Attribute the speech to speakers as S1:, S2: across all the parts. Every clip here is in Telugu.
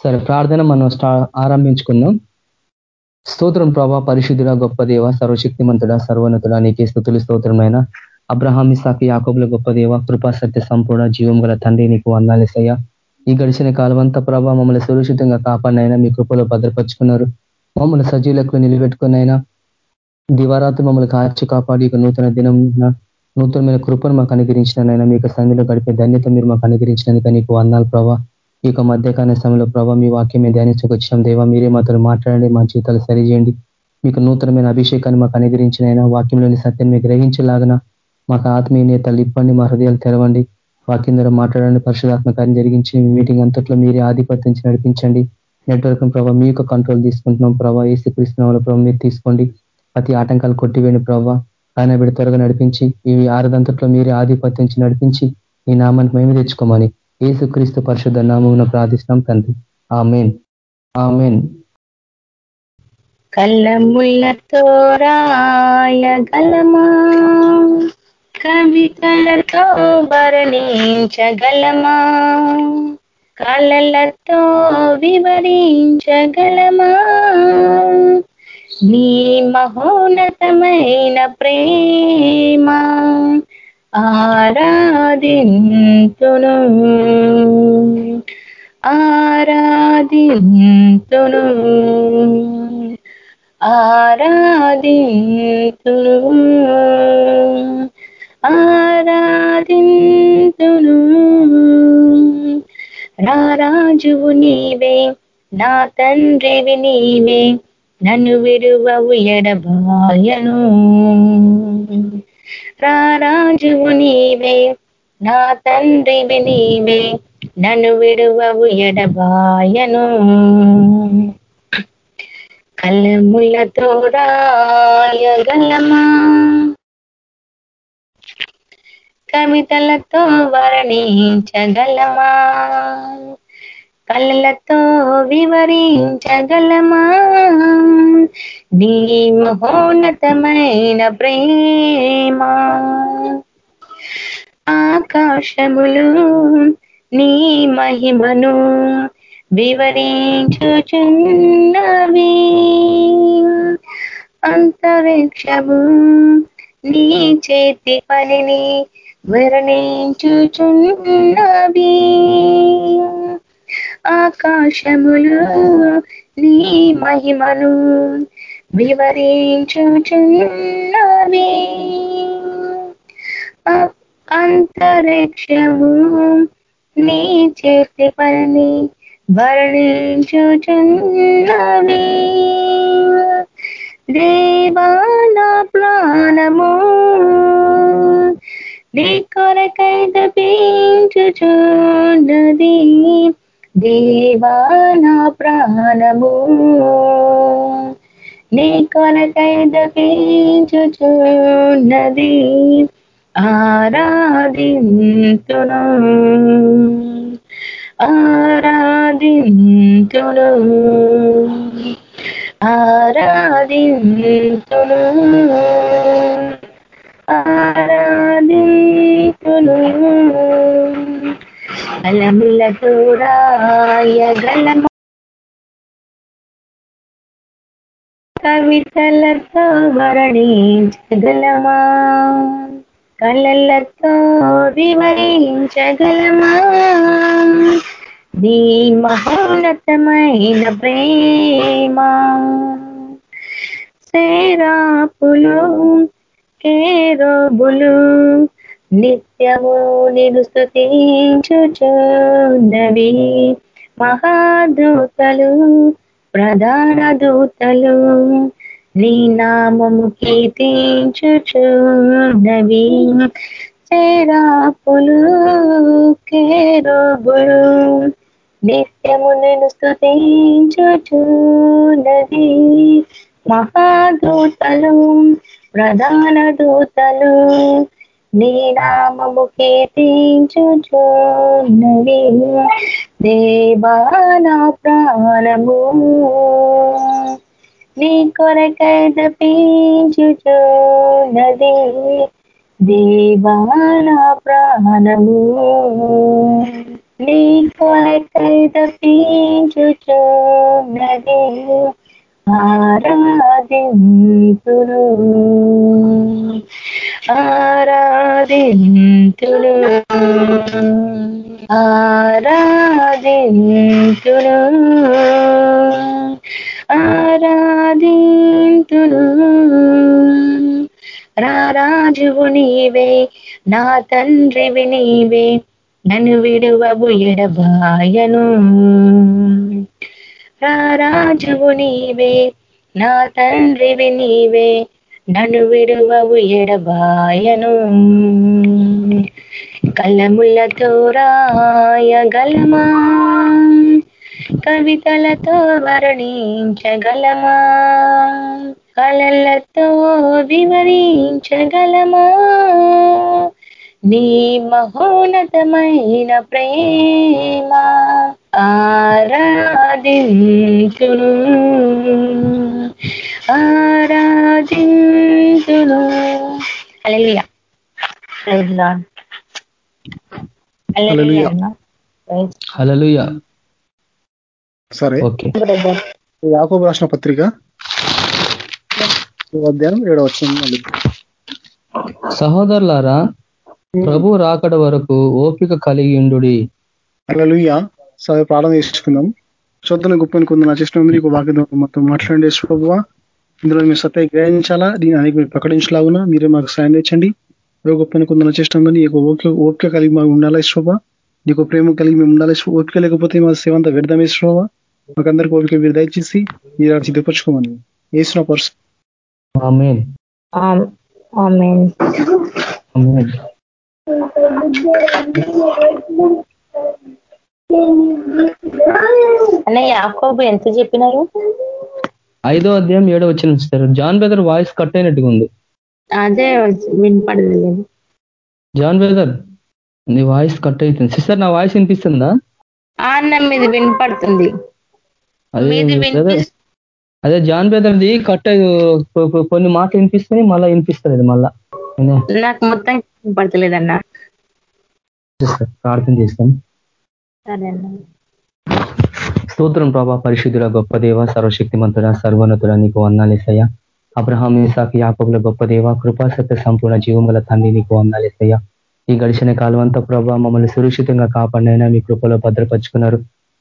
S1: సరే ప్రార్థన మనం ఆరంభించుకున్నాం స్తోత్రం ప్రభా పరిశుద్ధుడ గొప్ప దేవ సర్వశక్తిమంతుడ సర్వోన్నతుడ నీకే స్థుతులు స్తోత్రమైన అబ్రహామి సాకి యాకబుల గొప్ప దేవ కృపా సత్య సంపూర్ణ జీవం గల తండ్రి నీకు వందాలేసయ్యా ఈ గడిచిన కాలం ప్రభా ప్రభావ మమ్మల్ని సురక్షితంగా కాపాడినైనా మీ కృపలో భద్రపరుచుకున్నారు. మమ్మల్ని సజీలకు నిలబెట్టుకున్నైనా దివారాత్రి మమ్మల్ని కాచి కాపాడి ఇక నూతన దినం నూతనమైన కృపను మాకు అనుగ్రహించినైనా మీకు సంధిలో గడిపే ధన్యత మీరు మాకు అనుగ్రహించినందుక నీకు వందాలు ప్రభావ ఈ యొక్క మధ్యకాల సమయంలో ప్రభావ మీ వాక్యం మీద వచ్చినాం. దేవా మీరే మాతో మాట్లాడండి మా జీవితాలు సరిచేయండి. మీకు నూతనమైన అభిషేకాన్ని మాకు అనుగ్రహించినైనా వాక్యంలోని సత్యాన్ని గ్రహించేలాగన మాకు ఆత్మీయ నేతలు ఇప్పండి మా హృదయాలు తెరవండి. వాక్యం ద్వారా మాట్లాడండి పరిశుధాత్మకార్యం జరిగించి మీటింగ్ అంతట్లో మీరే ఆధిపత్యం నడిపించండి. నెట్వర్క్ ప్రభావ మీ యొక్క కంట్రోల్ తీసుకుంటున్నాం ప్రభావ ఏసీ కృష్ణ ప్రభావ మీరు తీసుకోండి. ప్రతి ఆటంకాలు కొట్టివేయండి ప్రభావ ఆయన బిడ్డ త్వరగా నడిపించి ఈ ఆరుదంతట్లో మీరే ఆధిపత్యం నడిపించి ఈ నామానికి మేము తెచ్చుకోమని ఏసుక్రీస్తు పరిశుద్ధ నామమున ప్రార్థిస్తున్నాం తండ్రి. ఆమెన్. ఆమెన్.
S2: కళ్ళముళ్ళతో రాయగలమా కవితలతో భరణించగలమా కళలతో వివరించగలమా? నీ మహోన్నతమైన ప్రేమ ఆరాధింతును. ఆరాధింతును. ఆరాధింతును. ఆరాధింతును. రారాజువు నీవే నా తండ్రివి నీవే నన్ను విరువవు ఎడబాయను. రారాజువు నీవే నా తండ్రివి నీవే నన్ను విడువవు ఎడబాయను. కలములతో రాయగలమా? కవితలతో వర్ణించగలమా? కళ్ళతో వివరించగలమా? నీ మహోన్నతమైన ప్రేమ. ఆకాశములు నీ మహిమను వివరించుచున్నవి. అంతరిక్షము నీ చేతి పనిని వర్ణించుచున్నవి. ఆకాశములు నీ మహిమను వివరించుచున్నవి. అంతరిక్షము నీ చేతి పని వర్ణించుచున్నవి. దేవాన ప్రాణము నీ కొరకై తపించుచున్నది దేవాన ప్రాణము నీ కొరకై తపించుచున్నది ఆరాధింతును. ఆరాధింతును. ఆరాధింతును. ఆరాధింతును. అలములతో రాయగలమ కవితలతో వర్ణించగలమా? కళ్ళతో వివరించగలమా? నీ మహోన్నతమైన ప్రేమ. సేరాపులు కేరోబులు నిత్యము నిన్ను స్థుతించుచున్నవి మహాదూతలు ప్రధాన దూతలు నీ నామము కీర్తించుచున్నవి చేరాపులు కేరోబులు నిత్యము నేను స్థుతించుచున్నది మహాదూతలు ప్రధాన దూతలు నీ నామము కీర్తించుచున్నవి దేవానా ప్రాణము. నీ కొరకై తపించుచున్నది దేవానా ప్రాణము. నీ కొరకై తప్పించుచున్నది ఆరాధింతును ఆరాధింతును ఆరాధింతును ఆరాధింతును రారాజువు నీవే నా తండ్రివి నీవే నన్ను విడువవు ఎడబాయను. రారాజువు నీవే నా తండ్రివి నీవే నన్ను విడువవు ఎడబాయను. కళ్ళముళ్ళతో రాయగలమా? కవితలతో వర్ణించగలమా? కళలతో వివరించగలమా? నీ మహోన్నతమైన ప్రేమ ఆరాధించును. ఆరాధించును హల్లెలూయా ప్రైజ్ లార్డ్ హల్లెలూయా
S3: సరే. యాకోబు రాసిన పత్రిక. అధ్యాయం ఏడవ వచ్చింది
S1: సహోదరులారా ప్రభు రాకడ వరకు ఓపిక కలిగి ఉండు
S3: అలలుయ్య. సరే ప్రార్థన చేసుకుందాం. శ్రద్ధను గొప్పని కొందరు నచ్చిన మీకు వాక్యం మొత్తం మాట్లాడండి ప్రభువ. ఇందులో మీరు సత్య గ్రహించాలా దీని అనేక మీరు ప్రకటించలాగునా మీరే మాకు సాయం తెచ్చండి గొప్పని కొందరు నచ్చేస్తాం కానీ నీకు ఓపిక ఓపిక కలిగి మాకు ఉండాలా శోభ నీకు ప్రేమ కలిగి మేము ఉండాలి ఓపిక లేకపోతే మా సేవ అంతా వ్యర్థమే శోభ మాకందరికి ఓపిక మీరు దయచేసి మీరు అక్కడ సిద్ధపరచుకోమని. వేసిన పర్సు
S1: ఆమేన్.
S2: ఆమెన్.
S1: ఆమేన్.
S2: అన్నయ్య యాకోబు ఎంత చెప్పినారు?
S1: ఐదో అధ్యాయం ఏడో వచ్చిన sir John brother voice cut అయినట్టుగా ఉంది
S2: అదే వినపడలేదు.
S1: జాన్ బెదర్ నీ వాయిస్ కట్ అవుతుంది సిస్టర్ నా వాయిస్ వినిపిస్తుందా?
S2: మీది వినపడుతుంది.
S1: అదే జాన్ బెదర్ది కట్ కొన్ని మాటలు వినిపిస్తాయి మళ్ళీ వినిపిస్తలేదు మళ్ళా.
S2: నాకు మొత్తం వినపడతలేదన్న.
S1: ప్రార్థన చేస్తాం
S2: సరే అన్న.
S1: స్తోత్రం ప్రభా పరిశుద్ధుల గొప్ప దేవ సర్వశక్తిమంతుడ సర్వోన్నతుడ నీకు వందాలేసయ్య అబ్రహాం ఇసాక్ యాకబుల గొప్ప దేవ కృపాసత్య సంపూర్ణ జీవముల తండ్రి నీకు వందాలేసయ్య ఈ గడిచిన కాలం అంతా ప్రభా మమ్మల్ని సురక్షితంగా కాపాడినైనా మీ కృపలో భద్రపరుచుకున్నారు.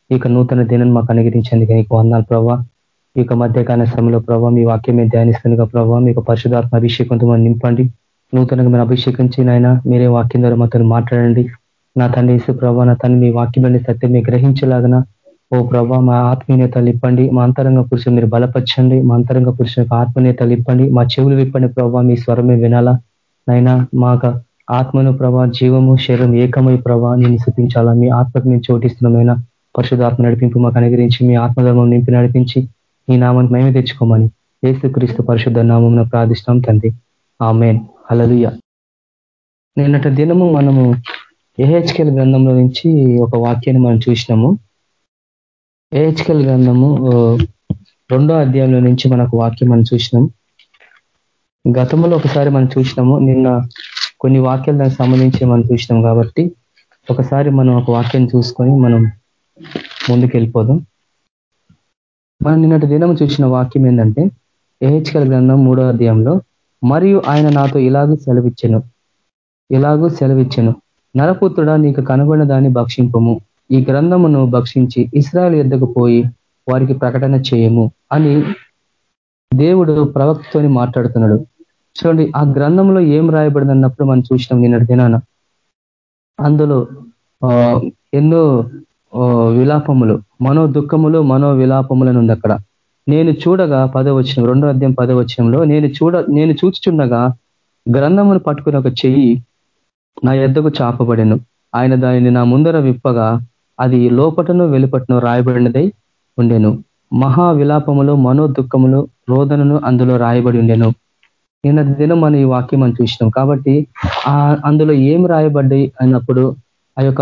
S1: ఇక నూతన దినం మాకు అనుగ్రహించేందుకు నీకు వందాలు ప్రభా. ఈ యొక్క మధ్యకాల సమయంలో ప్రభావ మీ వాక్యమే ధ్యానిస్తుందిగా ప్రభావ మీకు పరిశుధాత్మ అభిషేకంతో నింపండి. నూతనంగా మీరు అభిషేకించి నాయన మీరే వాక్యం ద్వారా మాతో మాట్లాడండి. నా తండ్రి ఇసు ప్రభా నా తండ్రి మీ వాక్యమని సత్యం మీ గ్రహించలాగన ఓ ప్రభా మా ఆత్మీయత ఇప్పండి మా అంతరంగ పురుషులు మీరు బలపరచండి మా అంతరంగ పురుషులకు ఆత్మీయత ఇప్పండి మా చెవులు విప్పండి ప్రభావ మీ స్వరమే వినాలా? నైనా మాకు ఆత్మను ప్రభా జీవము శరీరం ఏకమై ప్రభా నేను శుద్ధించాలా మీ ఆత్మకు మేము చోటిస్తున్నామైనా పరిశుధాత్మ నడిపింపు మాకు అనుగ్రహించి మీ ఆత్మధర్మం నింపి నడిపించి ఈ నామాన్ని మేమే తెచ్చుకోమని ఏసుక్రీస్తు పరిశుద్ధ నామం ప్రార్థిస్తాం తండ్రి. ఆమెన్. హలలుయ నిన్నటి దినము మనము ఏహెచ్కెల్ గ్రంథంలో నుంచి ఒక వాక్యాన్ని మనం చూసినాము. ఏహెచ్కల్ గ్రంథము రెండో అధ్యాయంలో నుంచి మనకు వాక్యం మనం చూసినాం. గతంలో ఒకసారి మనం చూసినాము నిన్న కొన్ని వాక్యాలు దానికి సంబంధించి మనం చూసినాం కాబట్టి ఒకసారి మనం ఒక వాక్యం చూసుకొని మనం ముందుకు వెళ్ళిపోదాం మనం నిన్నటి దినం చూసిన వాక్యం ఏంటంటే ఏహెచ్కల్ గ్రంథం మూడో అధ్యాయంలో మరియు ఆయన నాతో ఇలాగూ సెలవిచ్చెను ఇలాగూ సెలవిచ్చెను నరపుత్రుడా నీకు కనబడిన దాన్ని భక్షింపము. ఈ గ్రంథమును భక్షించి ఇస్రాయల్ ఎద్దకు పోయి వారికి ప్రకటన చేయము అని దేవుడు ప్రవక్తతోని మాట్లాడుతున్నాడు. చూడండి ఆ గ్రంథంలో ఏం రాయబడింది అన్నప్పుడు మనం చూసినాం నిన్నటి దినాన. అందులో ఆ, ఎన్నో విలాపములు మనో దుఃఖములు మనో విలాపములను ఉంది అక్కడ. నేను చూడగా పదవచనం రెండో అధ్యాయం పదవచనంలో నేను చూడ నేను చూచుచుండగా గ్రంథమును పట్టుకుని ఒక చెయ్యి నా ఎద్దకు చాపబడెను. ఆయన దానిని నా ముందర విప్పగా అది లోపటను వెలుపటను రాయబడినదై ఉండెను. మహా విలాపములు మనో దుఃఖములు రోదనను అందులో రాయబడి ఉండెను. నిన్న దినం మనం ఈ వాక్యం మనం చూసినాం. కాబట్టి ఆ అందులో ఏం రాయబడ్డాయి అన్నప్పుడు ఆ యొక్క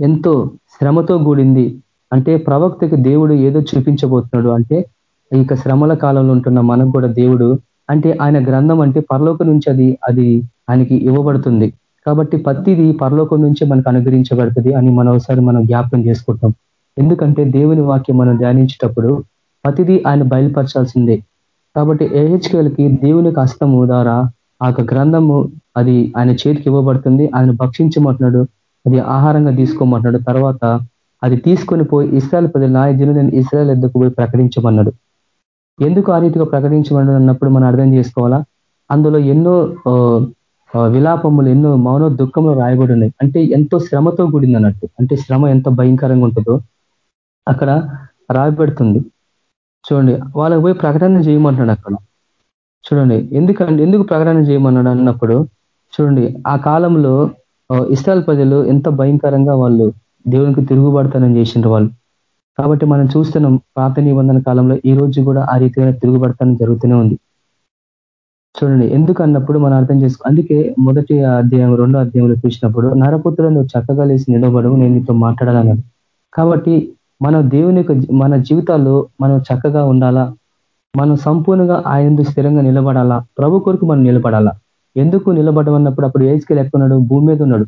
S1: ఎంతో శ్రమతో కూడింది. అంటే ప్రవక్తకి దేవుడు ఏదో చూపించబోతున్నాడు. అంటే ఇక శ్రమల కాలంలో ఉంటున్న మనకు కూడా దేవుడు అంటే ఆయన గ్రంథం అంటే పరలోక నుంచి అది అది ఆయనకి ఇవ్వబడుతుంది. కాబట్టి ప్రతిది పరలోకం నుంచే మనకు అనుగ్రహించబడుతుంది అని మనం ఒకసారి మనం జ్ఞాపకం చేసుకుంటాం. ఎందుకంటే దేవుని వాక్యం మనం ధ్యానించేటప్పుడు ప్రతిదీ ఆయన బయలుపరచాల్సిందే. కాబట్టి ఏహెచ్కేలకి దేవుని హస్తము ద్వారా ఆ గ్రంథము అది ఆయన చేతికి ఇవ్వబడుతుంది. ఆయన భక్షించమంటున్నాడు. అది ఆహారంగా తీసుకోమంటున్నాడు. తర్వాత అది తీసుకొని పోయి ఇస్రాయల్ ప్రజలు నా నేను ఇస్రాయల్ ఎద్దుకు పోయి ప్రకటించమన్నాడు. ఎందుకు ఆ రీతిగా ప్రకటించమన్నాడు అన్నప్పుడు మనం అర్థం చేసుకోవాలా? అందులో ఎన్నో విలాపములు ఎన్నో మౌన దుఃఖంలో రాయబడి ఉన్నాయి అంటే ఎంతో శ్రమతో కూడింది అన్నట్టు. అంటే శ్రమ ఎంత భయంకరంగా ఉంటుందో అక్కడ రాయబడుతుంది. చూడండి వాళ్ళకి పోయి ప్రకటన చేయమంటున్నాడు అక్కడ. చూడండి ఎందుకంటే ఎందుకు ప్రకటన చేయమన్నాడు అన్నప్పుడు చూడండి ఆ కాలంలో ఇస్రాయల్ ప్రజలు ఎంత భయంకరంగా వాళ్ళు దేవునికి తిరుగుబడతానని చేసిండ్రు వాళ్ళు. కాబట్టి మనం చూస్తున్నాం పాత నిబంధన కాలంలో ఈ రోజు కూడా ఆ రీతిగా తిరుగుబడతానం జరుగుతూనే ఉంది. చూడండి. ఎందుకు అన్నప్పుడు మనం అర్థం చేసుకో అందుకే మొదటి అధ్యాయం రెండో అధ్యాయంలో చూసినప్పుడు నరపుత్రుడు నువ్వు చక్కగా లేసి నిలబడు నేను నీతో మాట్లాడాలన్నాడు. కాబట్టి మన దేవుని మన జీవితాల్లో మనం చక్కగా ఉండాలా? మనం సంపూర్ణంగా ఆయన స్థిరంగా నిలబడాలా? ప్రభు కొరకు మనం నిలబడాలా? ఎందుకు నిలబడమన్నప్పుడు అప్పుడు ఏజ్కెళ్ళి ఎక్కడున్నాడు? భూమి మీద ఉన్నాడు.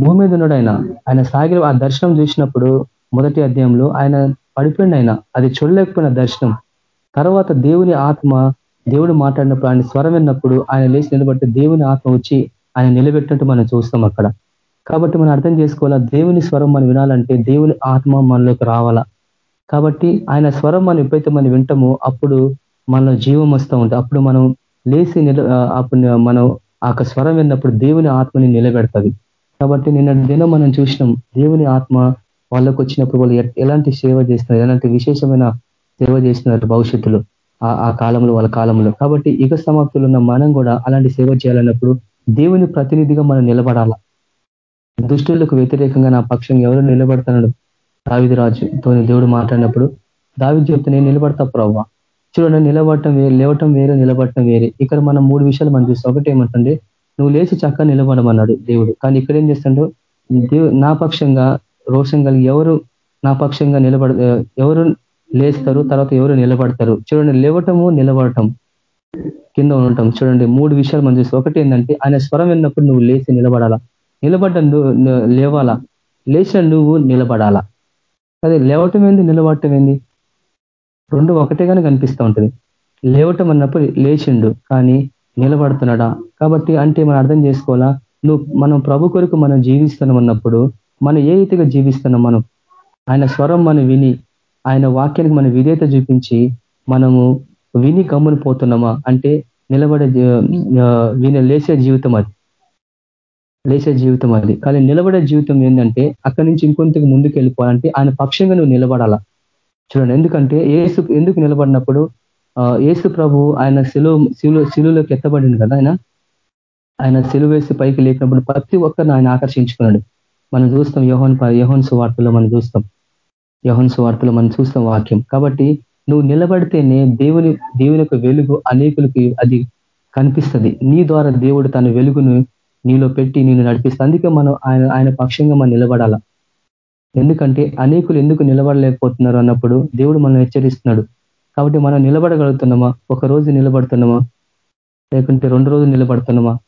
S1: భూమి మీద ఉన్నాడు ఆయన. ఆయన సాగి ఆ దర్శనం చూసినప్పుడు మొదటి అధ్యాయంలో ఆయన పడిపోయింది ఆయన. అది చూడలేకపోయిన దర్శనం. తర్వాత దేవుని ఆత్మ దేవుడు మాట్లాడినప్పుడు ఆయన స్వరం విన్నప్పుడు ఆయన లేచి నిలబడితే దేవుని ఆత్మ వచ్చి ఆయన నిలబెట్టినట్టు మనం చూస్తాం అక్కడ. కాబట్టి మనం అర్థం చేసుకోవాలా దేవుని స్వరం మనం వినాలంటే దేవుని ఆత్మ మనలోకి రావాలా? కాబట్టి ఆయన స్వరం మనం ఎప్పుడైతే మనం వింటామో అప్పుడు మనలో జీవం వస్తూ ఉంటుంది. అప్పుడు మనం లేచి నిల అప్పుడు మనం ఆ స్వరం విన్నప్పుడు దేవుని ఆత్మని నిలబెడుతుంది. కాబట్టి నిన్న దినం మనం చూసినాం దేవుని ఆత్మ వాళ్ళకు వచ్చినప్పుడు వాళ్ళు ఎలాంటి సేవ చేస్తున్నారు ఎలాంటి విశేషమైన సేవ చేస్తున్నారు భవిష్యత్తులో? ఆ కాలంలో వాళ్ళ కాలంలో కాబట్టి యుగ సమాప్తులు ఉన్న మనం కూడా అలాంటి సేవ చేయాలన్నప్పుడు దేవుని ప్రతినిధిగా మనం నిలబడాల? దుష్టులకు వ్యతిరేకంగా నా పక్షం ఎవరు నిలబడతాడు దావిది రాజుతో దేవుడు మాట్లాడినప్పుడు దావి చెప్తే నేను నిలబడతా ప్రవ్వా? చూడండి నిలబడటం వేరే లేవటం వేరే నిలబడటం వేరే. ఇక్కడ మనం మూడు విషయాలు మనం చూస్తాం ఒకటి ఏమంటుండే నువ్వు లేచి చక్కగా నిలబడమన్నాడు దేవుడు. కానీ ఇక్కడ ఏం చేస్తాడు? నా పక్షంగా రోషం కలిగి ఎవరు నా పక్షంగా నిలబడ ఎవరు లేస్తారు తర్వాత ఎవరు నిలబడతారు? చూడండి లేవటము నిలబడటం కింద ఉండటం. చూడండి మూడు విషయాలు మనం చూస్తాం ఒకటి ఏంటంటే ఆయన స్వరం విన్నప్పుడు నువ్వు లేచి నిలబడాలా? నిలబడ్డ లేవాలా? లేచిన నువ్వు నిలబడాలా? అదే లేవటం ఏంది నిలబడటం ఏంది? రెండు ఒకటేగానే కనిపిస్తూ ఉంటుంది. లేవటం అన్నప్పుడు లేచిండు కానీ నిలబడుతున్నాడా? కాబట్టి అంటే మనం అర్థం చేసుకోవాలా? నువ్వు మనం ప్రభు కొరకు మనం జీవిస్తున్నాం అన్నప్పుడు మనం ఏ రీతిగా జీవిస్తున్నాం మనం? ఆయన స్వరం మనం విని ఆయన వాక్యానికి మనం విధేత చూపించి మనము విని గమ్ముని పోతున్నామా? అంటే నిలబడే విని లేచే జీవితం అది. లేచే జీవితం అది. కానీ నిలబడే జీవితం ఏంటంటే అక్కడి నుంచి ఇంకొంతకు ముందుకు వెళ్ళిపోవాలంటే ఆయన పక్షంగా నువ్వు నిలబడాలా? చూడండి ఎందుకంటే ఏసు ఎందుకు నిలబడినప్పుడు ఏసు ప్రభు ఆయన శిలువ శిలు శిలువులోకి ఎత్తబడింది కదా ఆయన? ఆయన శిలువ వేసి పైకి లేపినప్పుడు ప్రతి ఒక్కరిని ఆయన ఆకర్షించుకున్నాడు. మనం చూస్తాం యోహన్ యోహన్ సువార్తలో మనం చూస్తాం. యోహన్ సువార్తలో మనం చూస్తాం వాక్యం. కాబట్టి నువ్వు నిలబడితేనే దేవుని దేవుని యొక్క వెలుగు అనేకులకి అది కనిపిస్తుంది. నీ ద్వారా దేవుడు తన వెలుగును నీలో పెట్టి నేను నడిపిస్తా అందుకే మనం ఆయన ఆయన పక్షంగా మనం నిలబడాల. ఎందుకంటే అనేకులు ఎందుకు నిలబడలేకపోతున్నారు అన్నప్పుడు దేవుడు మనం హెచ్చరిస్తున్నాడు. కాబట్టి మనం నిలబడగలుగుతున్నామా? ఒక రోజు నిలబడుతున్నామా? లేకుంటే రెండు రోజులు నిలబడుతున్నామా?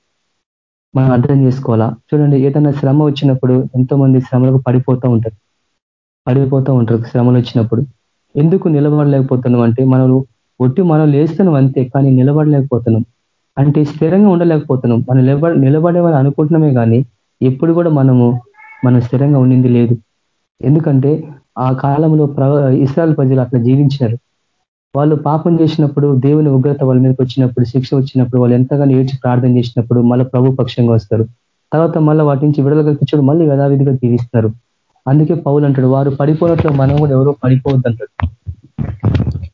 S1: మనం అర్థం చేసుకోవాలా? చూడండి ఏదైనా శ్రమ వచ్చినప్పుడు ఎంతో మంది శ్రమలకు పడిపోతూ ఉంటారు. పడిపోతూ ఉంటారు శ్రమలు వచ్చినప్పుడు. ఎందుకు నిలబడలేకపోతున్నాం అంటే మనం ఒట్టి మనం లేస్తున్నాం అంతే కానీ నిలబడలేకపోతున్నాం. అంటే స్థిరంగా ఉండలేకపోతున్నాం. మనం నిలబడ నిలబడేమని అనుకుంటున్నామే కానీ ఎప్పుడు కూడా మనము మనం స్థిరంగా ఉండింది లేదు. ఎందుకంటే ఆ కాలంలో ఇస్రాయల్ ప్రజలు అట్లా జీవించారు వాళ్ళు పాపం చేసినప్పుడు దేవుని ఉగ్రత వాళ్ళ మీదకి వచ్చినప్పుడు శిక్ష వచ్చినప్పుడు వాళ్ళు ఎంతగానో ఏడ్చి ప్రార్థన చేసినప్పుడు మళ్ళీ ప్రభు పక్షంగా వస్తారు. తర్వాత మళ్ళీ వాటి నుంచి విడుదల కల్పించడం మళ్ళీ యథావిధిగా జీవిస్తున్నారు. అందుకే పౌలు అంటాడు వారు పడిపోయినట్లు మనం కూడా ఎవరో పడిపోవద్దు అంటాడు.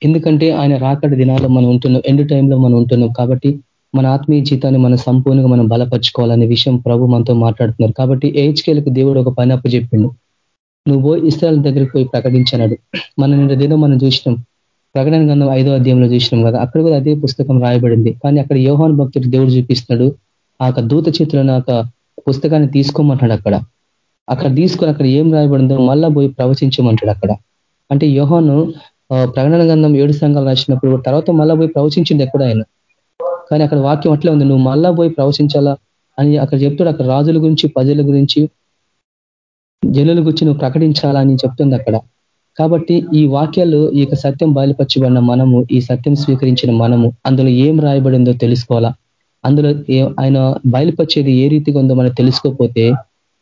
S1: ఎందుకంటే ఆయన రాకడ దినాల్లో మనం ఉంటున్నాం ఎండు టైంలో మనం ఉంటున్నాం కాబట్టి మన ఆత్మీయ జీతాన్ని మనం సంపూర్ణంగా మనం బలపరుచుకోవాలనే విషయం ప్రభు మనతో మాట్లాడుతున్నారు. కాబట్టి ఏహెచ్కేలకు దేవుడు ఒక పని చెప్పిండు. నువ్వు పోయి ఇస్రాయల్ దగ్గరికి పోయి ప్రకటించనాడు. మన నిన్న దినం మనం చూసినాం ప్రకటన గంధం ఐదో అధ్యాయంలో చూసినాం కదా అక్కడ కూడా అదే పుస్తకం రాయబడింది. కానీ అక్కడ యోహాన్ భక్తుడు దేవుడు చూపిస్తున్నాడు ఆ దూత చేతులను ఆ పుస్తకాన్ని తీసుకోమంటాడు అక్కడ. అక్కడ తీసుకొని అక్కడ ఏం రాయబడిందో మళ్ళా పోయి ప్రవచించమంటాడు అక్కడ. అంటే యోహాను ప్రకటన గంధం ఏడు సంఘాలు రాసినప్పుడు తర్వాత మళ్ళా పోయి ప్రవచించింది ఎక్కడ ఆయన? కానీ అక్కడ వాక్యం అట్లే ఉంది నువ్వు మళ్ళా పోయి ప్రవచించాలా? అని అక్కడ చెప్తాడు. అక్కడ రాజుల గురించి ప్రజల గురించి జనుల గురించి నువ్వు ప్రకటించాలా అని చెప్తుంది అక్కడ. కాబట్టి ఈ వాక్యాలు ఈ యొక్క సత్యం బయలుపరచబడిన మనము ఈ సత్యం స్వీకరించిన మనము అందులో ఏం రాయబడిందో తెలుసుకోవాలా? అందులో ఆయన బయలుపరిచేది ఏ రీతిగా ఉందో మనం తెలుసుకోకపోతే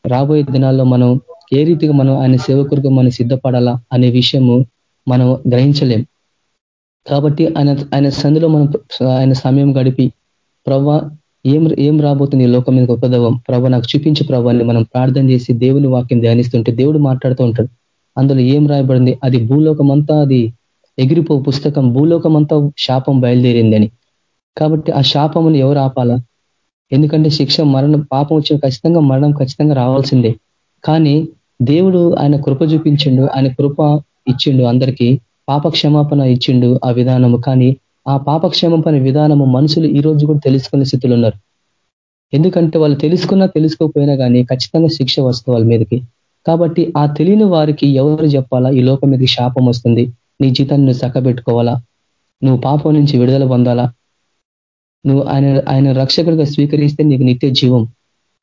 S1: రాబోయే దినాల్లో మనం ఏ రీతిగా మనం ఆయన సేవకుడిగా మనం సిద్ధపడాలా అనే విషయము మనం గ్రహించలేం. కాబట్టి ఆయన ఆయన సందులో మనం ఆయన సమయం గడిపి ప్రభ ఏం ఏం రాబోతుంది ఈ లోకం మీద గొప్పదవం ప్రభా నాకు చూపించి ప్రభాన్ని మనం ప్రార్థన చేసి దేవుని వాక్యం ధ్యానిస్తుంటే దేవుడు మాట్లాడుతూ ఉంటాడు. అందులో ఏం రాయబడింది? అది భూలోకమంతా అది ఎగిరిపో పుస్తకం భూలోకమంతా శాపం బయలుదేరిందని. కాబట్టి ఆ శాపమును ఎవరు ఆపాలా? ఎందుకంటే శిక్ష మరణం పాపం వచ్చిన ఖచ్చితంగా మరణం ఖచ్చితంగా రావాల్సిందే. కానీ దేవుడు ఆయన కృప చూపించిండు ఆయన కృప ఇచ్చిండు అందరికీ పాప క్షమాపణ ఇచ్చిండు ఆ విధానము. కానీ ఆ పాప క్షమాపణ విధానము మనుషులు ఈ రోజు కూడా తెలుసుకునే స్థితిలో ఉన్నారు. ఎందుకంటే వాళ్ళు తెలుసుకున్నా తెలుసుకోకపోయినా కానీ ఖచ్చితంగా శిక్ష వస్తుంది వాళ్ళ మీదకి. కాబట్టి ఆ తెలియని వారికి ఎవరు చెప్పాలా? ఈ లోకం మీదకి శాపం వస్తుంది. నీ జీతాన్ని నువ్వు చక్కబెట్టుకోవాలా నువ్వు పాపం నుంచి విడుదల పొందాలా? నువ్వు ఆయన ఆయన రక్షకుడిగా స్వీకరిస్తే నీకు నిత్య జీవం.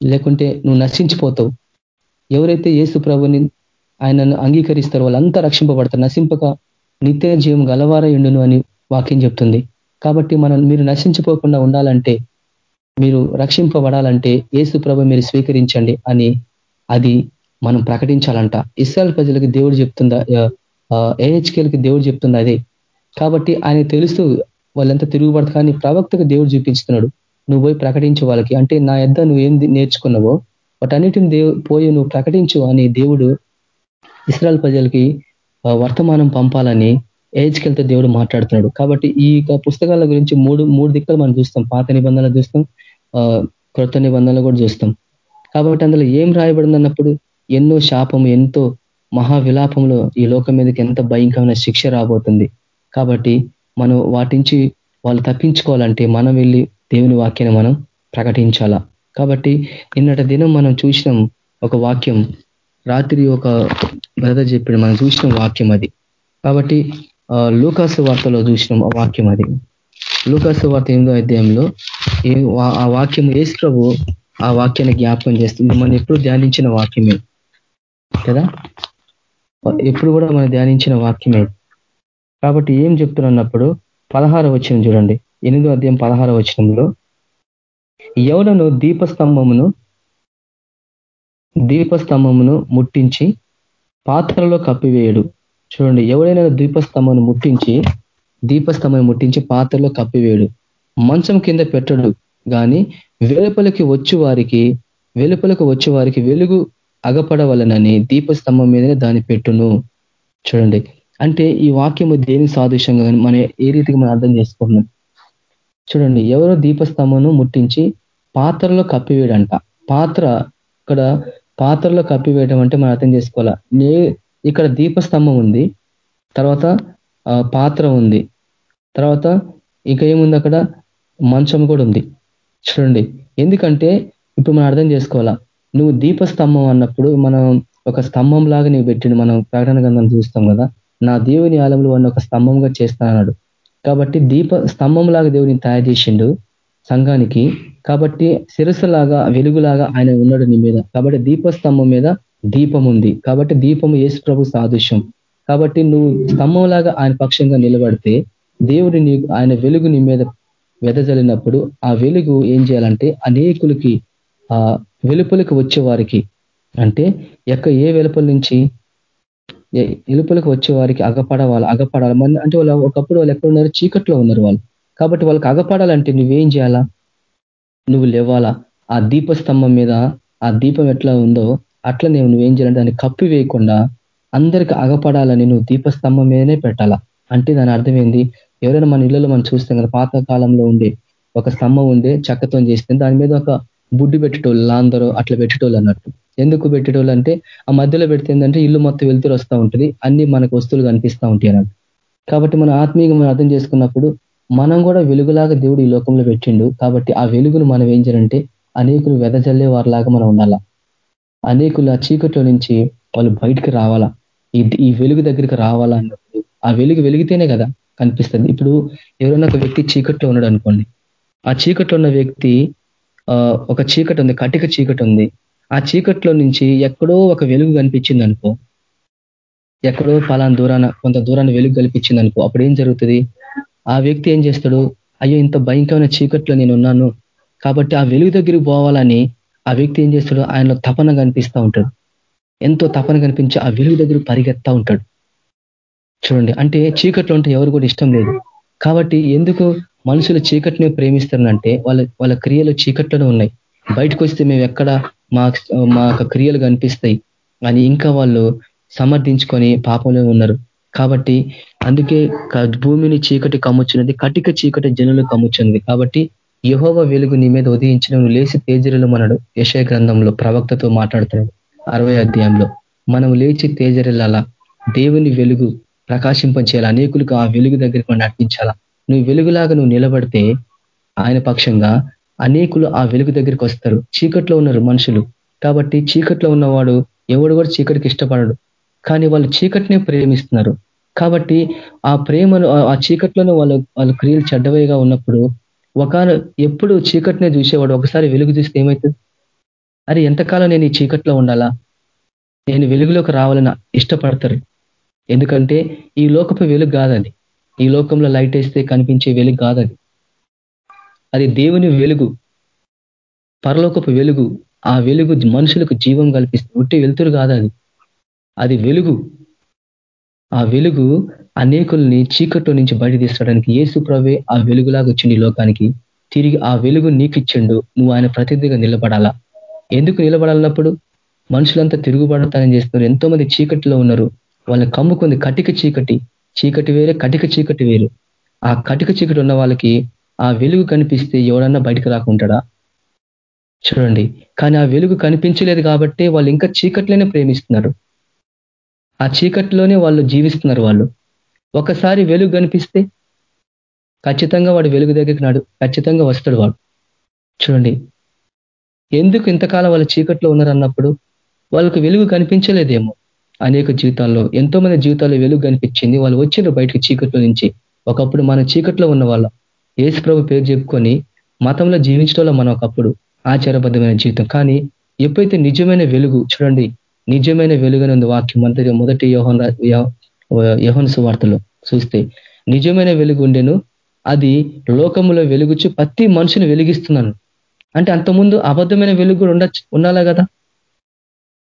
S1: లేకుంటే నువ్వు నశించిపోతావు. ఎవరైతే ఏసు ప్రభుని ఆయనను అంగీకరిస్తారో వాళ్ళంతా రక్షింపబడతారు. నశింపక నిత్య జీవం గలవార ఎండును అని వాక్యం చెప్తుంది. కాబట్టి మనం మీరు నశించిపోకుండా ఉండాలంటే మీరు రక్షింపబడాలంటే ఏసు ప్రభు మీరు స్వీకరించండి అని అది మనం ప్రకటించాలంట. ఇస్రాయల్ ప్రజలకి దేవుడు చెప్తుందా ఏహెచ్కేలకి దేవుడు చెప్తుంది అదే. కాబట్టి ఆయన తెలుస్తూ వాళ్ళంతా తిరుగుబడతా కానీ ప్రవక్తకు దేవుడు చూపించుతున్నాడు. నువ్వు పోయి ప్రకటించు వాళ్ళకి. అంటే నా యొద్ నువ్వు ఏం నేర్చుకున్నావో? వాటన్నిటిని దేవు పోయి నువ్వు ప్రకటించు అని దేవుడు ఇస్రాయల్ ప్రజలకి వర్తమానం పంపాలని ఏజ్కెళ్తే దేవుడు మాట్లాడుతున్నాడు. కాబట్టి ఈ పుస్తకాల గురించి మూడు మూడు దిక్కులు మనం చూస్తాం. పాత నిబంధనలు చూస్తాం క్రొత్త నిబంధనలు కూడా చూస్తాం. కాబట్టి అందులో ఏం రాయబడింది అన్నప్పుడు ఎన్నో శాపం ఎంతో మహా విలాపంలో ఈ లోకం మీదకి ఎంత భయంకరమైన శిక్ష రాబోతుంది. కాబట్టి మనం వాటించి వాళ్ళు తప్పించుకోవాలంటే మనం వెళ్ళి దేవుని వాక్యాన్ని మనం ప్రకటించాలా. కాబట్టి నిన్నటి దినం మనం చూసినాం ఒక వాక్యం. రాత్రి ఒక బ్రదర్ చెప్పాడు మనం చూసిన వాక్యం అది. కాబట్టి లూకాసు వార్తలో చూసినాం ఆ వాక్యం అది. లూకాసు వార్త ఎనిమిదో అధ్యాయంలో ఆ వాక్యం ఏసు ప్రభు ఆ వాక్యాన్ని జ్ఞాపకం చేస్తుంది. మనం ఎప్పుడు ధ్యానించిన వాక్యమే కదా? ఎప్పుడు కూడా మనం ధ్యానించిన వాక్యమే. కాబట్టి ఏం చెప్తున్నప్పుడు పదహార వచ్చిన చూడండి. ఎనిమిదో అధ్యాయం పదహార వచనంలో ఎవడను దీపస్తంభమును దీపస్తంభమును ముట్టించి పాత్రలో కప్పివేయడు. చూడండి ఎవడైనా దీపస్తంభను ముట్టించి దీపస్తంభం ముట్టించి పాత్రలో కప్పివేయడు. మంచం కింద పెట్టడు కానీ వెలుపలికి వచ్చి వారికి వెలుపలకు వచ్చే వారికి వెలుగు అగపడవలనని దీపస్తంభం మీదనే దాన్ని పెట్టును. చూడండి అంటే ఈ వాక్యము దేని సాదృశ్యంగా మనం ఏ రీతికి మనం అర్థం చేసుకుంటున్నాం? చూడండి ఎవరో దీపస్తంభను ముట్టించి పాత్రలో కప్పివేయడంట. పాత్ర ఇక్కడ పాత్రలో కప్పివేయడం అంటే మనం అర్థం చేసుకోవాలా? నే ఇక్కడ దీపస్తంభం ఉంది తర్వాత పాత్ర ఉంది తర్వాత ఇంకా ఏముంది అక్కడ? మంచం కూడా ఉంది. చూడండి ఎందుకంటే ఇప్పుడు మనం అర్థం చేసుకోవాలా? నువ్వు దీపస్తంభం అన్నప్పుడు మనం ఒక స్తంభం లాగా నీవు పెట్టిండు మనం ప్రకటన గ్రంథం చూస్తాం కదా? నా దేవుని ఆలంలో వాడిని ఒక స్తంభంగా చేస్తానన్నాడు కాబట్టి దీప స్తంభంలాగా దేవుని తయారు చేసిండు సంఘానికి. కాబట్టి శిరస్సులాగా వెలుగులాగా ఆయన ఉన్నాడు నీ మీద. కాబట్టి దీపస్తంభం మీద దీపం ఉంది. కాబట్టి దీపము యేసు ప్రభు సాదృశ్యం. కాబట్టి నువ్వు స్తంభంలాగా ఆయన పక్షంగా నిలబడితే దేవుడి నీ ఆయన వెలుగు నీ మీద వెదజల్లినప్పుడు ఆ వెలుగు ఏం చేయాలంటే అనేకులకి ఆ వెలుపలికి వచ్చే వారికి అంటే ఎక్క ఏ వెలుపల నుంచి ఎలుపలికి వచ్చే వారికి అగపడవాలి అగపడాలి? మంది అంటే వాళ్ళు ఒకప్పుడు వాళ్ళు ఎక్కడ ఉన్నారు? చీకట్లో ఉన్నారు వాళ్ళు. కాబట్టి వాళ్ళకి అగపడాలంటే నువ్వేం చేయాలా? నువ్వు లేవాలా? ఆ దీపస్తంభం మీద ఆ దీపం ఎట్లా ఉందో అట్లనే నువ్వు నువ్వేం చేయాలంటే దాన్ని కప్పి వేయకుండా అందరికి అగపడాలని నువ్వు దీపస్తంభం మీదనే పెట్టాలా? అంటే దాని అర్థం ఏంది? ఎవరైనా మన ఇళ్ళలో మనం చూస్తాం కదా పాత కాలంలో ఉండే ఒక స్తంభం ఉండే చక్కతో చేస్తే దాని మీద ఒక బుడ్డు పెట్టేటోళ్ళు అందరూ అట్లా పెట్టేటోళ్ళు అన్నట్టు. ఎందుకు పెట్టేటోళ్ళు అంటే ఆ మధ్యలో పెడితే ఏంటంటే ఇల్లు మొత్తం వెళ్తూ వస్తూ ఉంటుంది అన్ని మనకు వస్తువులు కనిపిస్తూ ఉంటాయి అన్నట్టు. కాబట్టి మన ఆత్మీయంగా మనం అర్థం చేసుకున్నప్పుడు మనం కూడా వెలుగులాగా దేవుడు ఈ లోకంలో పెట్టిండు. కాబట్టి ఆ వెలుగును మనం ఏం చేయాలంటే అనేకులు వెదజల్లే వారిలాగా మనం ఉండాలా. అనేకులు ఆ చీకట్లో నుంచి వాళ్ళు బయటికి రావాలా. ఈ వెలుగు దగ్గరికి రావాలా అన్నప్పుడు ఆ వెలుగు వెలిగితేనే కదా కనిపిస్తుంది. ఇప్పుడు ఎవరైనా ఒక వ్యక్తి చీకట్లో ఉన్నాడు అనుకోండి. ఆ చీకట్లో ఉన్న వ్యక్తి ఒక చీకటి ఉంది కటిక చీకటి ఉంది ఆ చీకట్లో నుంచి ఎక్కడో ఒక వెలుగు కనిపించింది అనుకో ఎక్కడో పలానా దూరాన కొంత దూరాన్ని వెలుగు కల్పించింది అనుకో అప్పుడు ఏం జరుగుతుంది? ఆ వ్యక్తి ఏం చేస్తాడు? అయ్యో ఇంత భయంకరమైన చీకట్లో నేను ఉన్నాను. కాబట్టి ఆ వెలుగు దగ్గరికి పోవాలని ఆ వ్యక్తి ఏం చేస్తాడు? ఆయనలో తపన కనిపిస్తూ ఉంటాడు. ఎంతో తపన కనిపించి ఆ వెలుగు దగ్గర పరిగెత్తా ఉంటాడు. చూడండి అంటే చీకట్లో ఉంటే ఎవరు కూడా ఇష్టం లేదు. కాబట్టి ఎందుకు మనుషులు చీకటిని ప్రేమిస్తారంటే వాళ్ళ వాళ్ళ క్రియలు చీకట్లోనే ఉన్నాయి. బయటకు వస్తే మేము ఎక్కడ మా మా క్రియలు కనిపిస్తాయి అని ఇంకా వాళ్ళు సమర్థించుకొని పాపంలో ఉన్నారు. కాబట్టి అందుకే భూమిని చీకటి కమ్ముచున్నది కటిక చీకటి జనులు కమ్ముచున్నది. కాబట్టి యహోవ వెలుగు నీ మీద ఉదయించిన లేచి తేజరులు మనడు యశయ గ్రంథంలో ప్రవక్తతో మాట్లాడుతున్నాడు. అరవై అధ్యాయంలో మనం లేచి తేజరిల్లాలా? దేవుని వెలుగు ప్రకాశింపచేయాలి? అనేకులకు ఆ వెలుగు దగ్గరికి నడిపించాలా? నువ్వు వెలుగులాగా నువ్వు నిలబడితే ఆయన పక్షంగా అనేకులు ఆ వెలుగు దగ్గరికి వస్తారు. చీకట్లో ఉన్నారు మనుషులు. కాబట్టి చీకట్లో ఉన్నవాడు ఎవడు కూడా చీకటికి ఇష్టపడడు. కానీ వాళ్ళు చీకటినే ప్రేమిస్తున్నారు. కాబట్టి ఆ ప్రేమను ఆ చీకట్లోనే వాళ్ళు వాళ్ళ క్రియలు చెడ్డవైగా ఉన్నప్పుడు ఒక ఎప్పుడు చీకటినే చూసేవాడు ఒకసారి వెలుగు చూస్తే ఏమవుతుంది అరే ఎంతకాలం నేను ఈ చీకట్లో ఉండాలా? నేను వెలుగులోకి రావాలని ఇష్టపడతారు. ఎందుకంటే ఈ లోకపు వెలుగు కాదది ఈ లోకంలో లైట్ వేస్తే కనిపించే వెలుగు కాదది. అది దేవుని వెలుగు పరలోకపు వెలుగు ఆ వెలుగు మనుషులకు జీవం కల్పిస్తుంది ఉట్టి వెలుతురు కాదది. అది వెలుగు. ఆ వెలుగు అనేకుల్ని చీకట్లో నుంచి బయట తీసుకోవడానికి ఏసు ప్రవే ఆ వెలుగులాగా వచ్చింది లోకానికి. తిరిగి ఆ వెలుగు నీకు ఇచ్చిండు నువ్వు ఆయన ప్రతినిధిగా నిలబడాలా? ఎందుకు నిలబడాలన్నప్పుడు? మనుషులంతా తిరుగుబడతానని చేస్తున్నారు. ఎంతో మంది చీకటిలో ఉన్నారు. వాళ్ళని కమ్ముకుంది కటిక చీకటి. చీకటి వేరే కటిక చీకటి వేరు. ఆ కటిక చీకటి ఉన్న వాళ్ళకి ఆ వెలుగు కనిపిస్తే ఎవడన్నా బయటకు రాకుంటాడా? చూడండి. కానీ ఆ వెలుగు కనిపించలేదు కాబట్టి వాళ్ళు ఇంకా చీకట్లోనే ప్రేమిస్తున్నారు. ఆ చీకట్లోనే వాళ్ళు జీవిస్తున్నారు వాళ్ళు. ఒకసారి వెలుగు కనిపిస్తే ఖచ్చితంగా వాడు వెలుగు దగ్గరికి నాడు ఖచ్చితంగా వస్తాడు వాడు. చూడండి. ఎందుకు ఇంతకాలం వాళ్ళ చీకట్లో ఉన్నారన్నప్పుడు? వాళ్ళకు వెలుగు కనిపించలేదేమో. అనేక జీవితాల్లో ఎంతో మంది జీవితాల్లో వెలుగు కనిపించింది. వాళ్ళు వచ్చిండ్రు బయటకు చీకట్లో నుంచి. ఒకప్పుడు మన చీకట్లో ఉన్న వాళ్ళం ఏసు ప్రభు పేరు చెప్పుకొని మతంలో జీవించడంలో మనం ఒకప్పుడు. ఆచారబద్ధమైన జీవితం. కానీ ఎప్పుడైతే నిజమైన వెలుగు చూడండి నిజమైన వెలుగుని ఉంది వాక్యం మొదటి మొదటి యోహన్ యోహన్ సువార్తలో చూస్తే నిజమైన వెలుగు ఉండేను అది లోకములో వెలుగుచ్చు ప్రతి మనిషిని వెలిగిస్తున్నాను. అంటే అంతకుముందు అబద్ధమైన వెలుగు కూడా ఉండాలా కదా?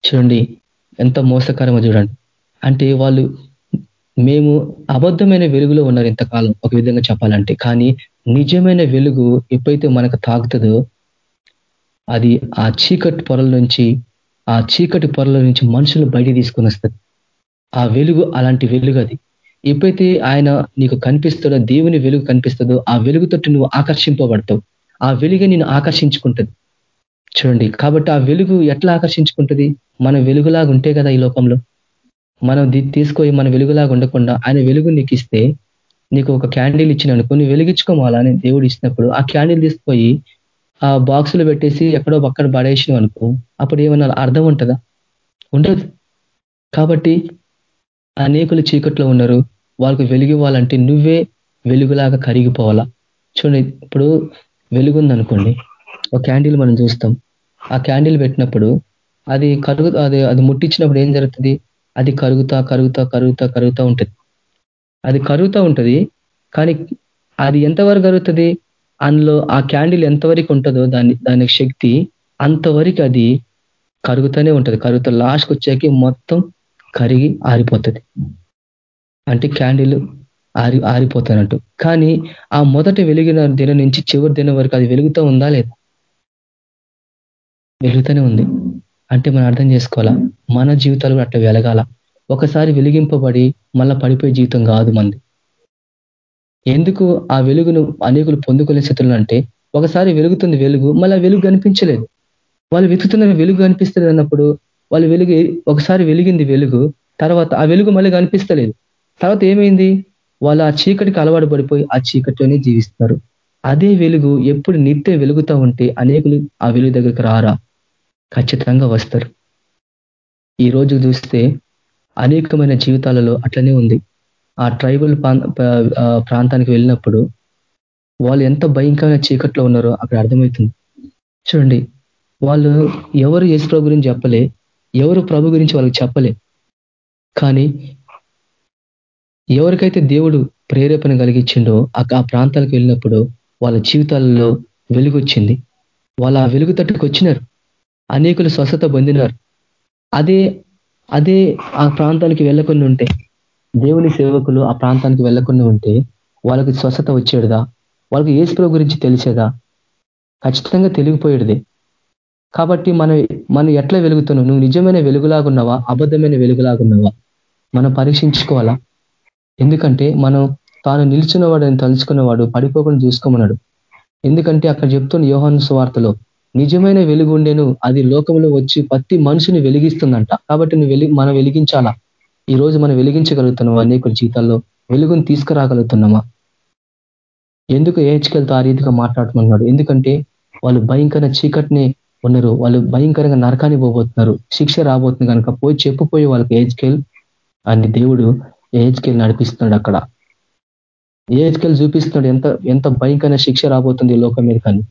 S1: చూడండి ఎంత మోసకరమో చూడండి. అంటే వాళ్ళు మేము అబద్ధమైన వెలుగులో ఉన్నారు ఇంతకాలం ఒక విధంగా చెప్పాలంటే. కానీ నిజమైన వెలుగు ఎప్పుడైతే మనకు తాగుతుందో అది ఆ చీకటి పొరల నుంచి ఆ చీకటి పొరల నుంచి మనుషులు బయట తీసుకొని వస్తుంది ఆ వెలుగు అలాంటి వెలుగు అది. ఎప్పుడైతే ఆయన నీకు కనిపిస్తాడో దేవుని వెలుగు కనిపిస్తుందో ఆ వెలుగుతోటి నువ్వు ఆకర్షింపబడతావు. ఆ వెలుగు నేను ఆకర్షించుకుంటుంది. చూడండి కాబట్టి ఆ వెలుగు ఎట్లా ఆకర్షించుకుంటుంది? మన వెలుగులాగా ఉంటే కదా ఈ లోకంలో. మనం తీసుకొని మన వెలుగులాగా ఉండకుండా ఆయన వెలుగు నీకు ఇస్తే నీకు ఒక క్యాండిల్ ఇచ్చినాను కొన్ని వెలిగించుకోవాలని దేవుడు ఇచ్చినప్పుడు ఆ క్యాండిల్ తీసుకుపోయి ఆ బాక్సులు పెట్టేసి ఎక్కడో పక్కన పడేసినాం అనుకో అప్పుడు ఏమన్నా అర్థం ఉంటుందా? ఉండదు. కాబట్టి అనేకులు చీకట్లో ఉన్నారు. వాళ్ళకు వెలిగివ్వాలంటే నువ్వే వెలుగులాగా కరిగిపోవాలా. చూడండి ఇప్పుడు వెలుగుందనుకోండి ఒక క్యాండిల్ మనం చూస్తాం. ఆ క్యాండిల్ పెట్టినప్పుడు అది కరుగు అది అది ముట్టించినప్పుడు ఏం జరుగుతుంది? అది కరుగుతా కరుగుతా కరుగుతా కరుగుతా ఉంటుంది. అది కరుగుతూ ఉంటుంది కానీ అది ఎంతవరకు కరుగుతుంది? అందులో ఆ క్యాండిల్ ఎంతవరకు ఉంటుందో దాని దాని శక్తి అంతవరకు అది కరుగుతూనే ఉంటుంది. కరుగుతా లాస్ట్కి వచ్చాక మొత్తం కరిగి ఆరిపోతుంది. అంటే క్యాండిల్ ఆరి ఆరిపోతానంటూ కానీ ఆ మొదట వెలిగిన దినం నుంచి చివరి దినం వరకు అది వెలుగుతూ ఉందా లేదా? వెలుగుతూనే ఉంది. అంటే మనం అర్థం చేసుకోవాలా? మన జీవితాలు అట్లా వెలగాల. ఒకసారి వెలిగింపబడి మళ్ళా పడిపోయే జీవితం కాదు మంది. ఎందుకు ఆ వెలుగును అనేకులు పొందుకునే స్థితులు అంటే ఒకసారి వెలుగుతుంది వెలుగు మళ్ళీ వెలుగు కనిపించలేదు. వాళ్ళు వెతుకుతున్న వెలుగు కనిపిస్తుంది అన్నప్పుడు వాళ్ళు వెలుగు ఒకసారి వెలిగింది వెలుగు తర్వాత ఆ వెలుగు మళ్ళీ కనిపిస్తలేదు. తర్వాత ఏమైంది? వాళ్ళు ఆ చీకటికి అలవాటు పడిపోయి ఆ చీకటిలోనే జీవిస్తారు అదే వెలుగు ఎప్పుడు నిత్య వెలుగుతూ ఉంటే అనేకులు ఆ వెలుగు దగ్గరికి రారా? ఖచ్చితంగా వస్తారు. ఈ రోజు చూస్తే అనేకమైన జీవితాలలో అట్లనే ఉంది. ఆ ట్రైబల్ ప్రాంతానికి వెళ్ళినప్పుడు వాళ్ళు ఎంత భయంకరమైన చీకట్లో ఉన్నారో అక్కడ అర్థమవుతుంది. చూడండి వాళ్ళు ఎవరు యేసు ప్రభు గురించి చెప్పలే ఎవరు ప్రభు గురించి వాళ్ళకి చెప్పలే. కానీ ఎవరికైతే దేవుడు ప్రేరేపణ కలిగించిండో ఆ ప్రాంతాలకు వెళ్ళినప్పుడు వాళ్ళ జీవితాలలో వెలుగు వచ్చింది ఆ వెలుగు తట్టుకు వచ్చినారు అనేకులు స్వస్థత పొందినారు. అదే అదే ఆ ప్రాంతానికి వెళ్ళకుండా ఉంటే దేవుని సేవకులు ఆ ప్రాంతానికి వెళ్ళకుండా ఉంటే వాళ్ళకి స్వస్థత వచ్చేడుదా? వాళ్ళకి ఏసుప్రభు గురించి తెలిసేదా? ఖచ్చితంగా తెలిగిపోయేది కాబట్టి మనం మనం ఎట్లా వెలుగుతున్నావు నువ్వు నిజమైన వెలుగులాగున్నావా అబద్ధమైన వెలుగులాగున్నావా మనం పరీక్షించుకోవాలా? ఎందుకంటే మనం తాను నిల్చున్నవాడని తలుచుకున్నవాడు పడిపోకుండా చూసుకోమన్నాడు. ఎందుకంటే అక్కడ చెప్తున్న యోహాను స్వార్తలో నిజమైన వెలుగు ఉండేను అది లోకంలో వచ్చి ప్రతి మనిషిని వెలిగిస్తుందంట. కాబట్టి నువ్వు మనం వెలిగించాలా? ఈ రోజు మనం వెలిగించగలుగుతున్నాం అనేకుల జీవితాల్లో? వెలుగుని తీసుకురాగలుగుతున్నామా? ఎందుకు ఏహెచ్కెళ్తా ఆ రీతిగా మాట్లాడుతున్నాడు? ఎందుకంటే వాళ్ళు భయంకర చీకటిని ఉన్నారు. వాళ్ళు భయంకరంగా నరకాన్ని పోబోతున్నారు. శిక్ష రాబోతుంది కనుక పోయి చెప్పుపోయి వాళ్ళకి ఏహెచ్కెల్ అని దేవుడు ఏహెచ్కెల్ నడిపిస్తున్నాడు అక్కడ. ఏహెచ్కెల్ చూపిస్తున్నాడు ఎంత ఎంత భయంకర శిక్ష రాబోతుంది లోకం మీద కానీ.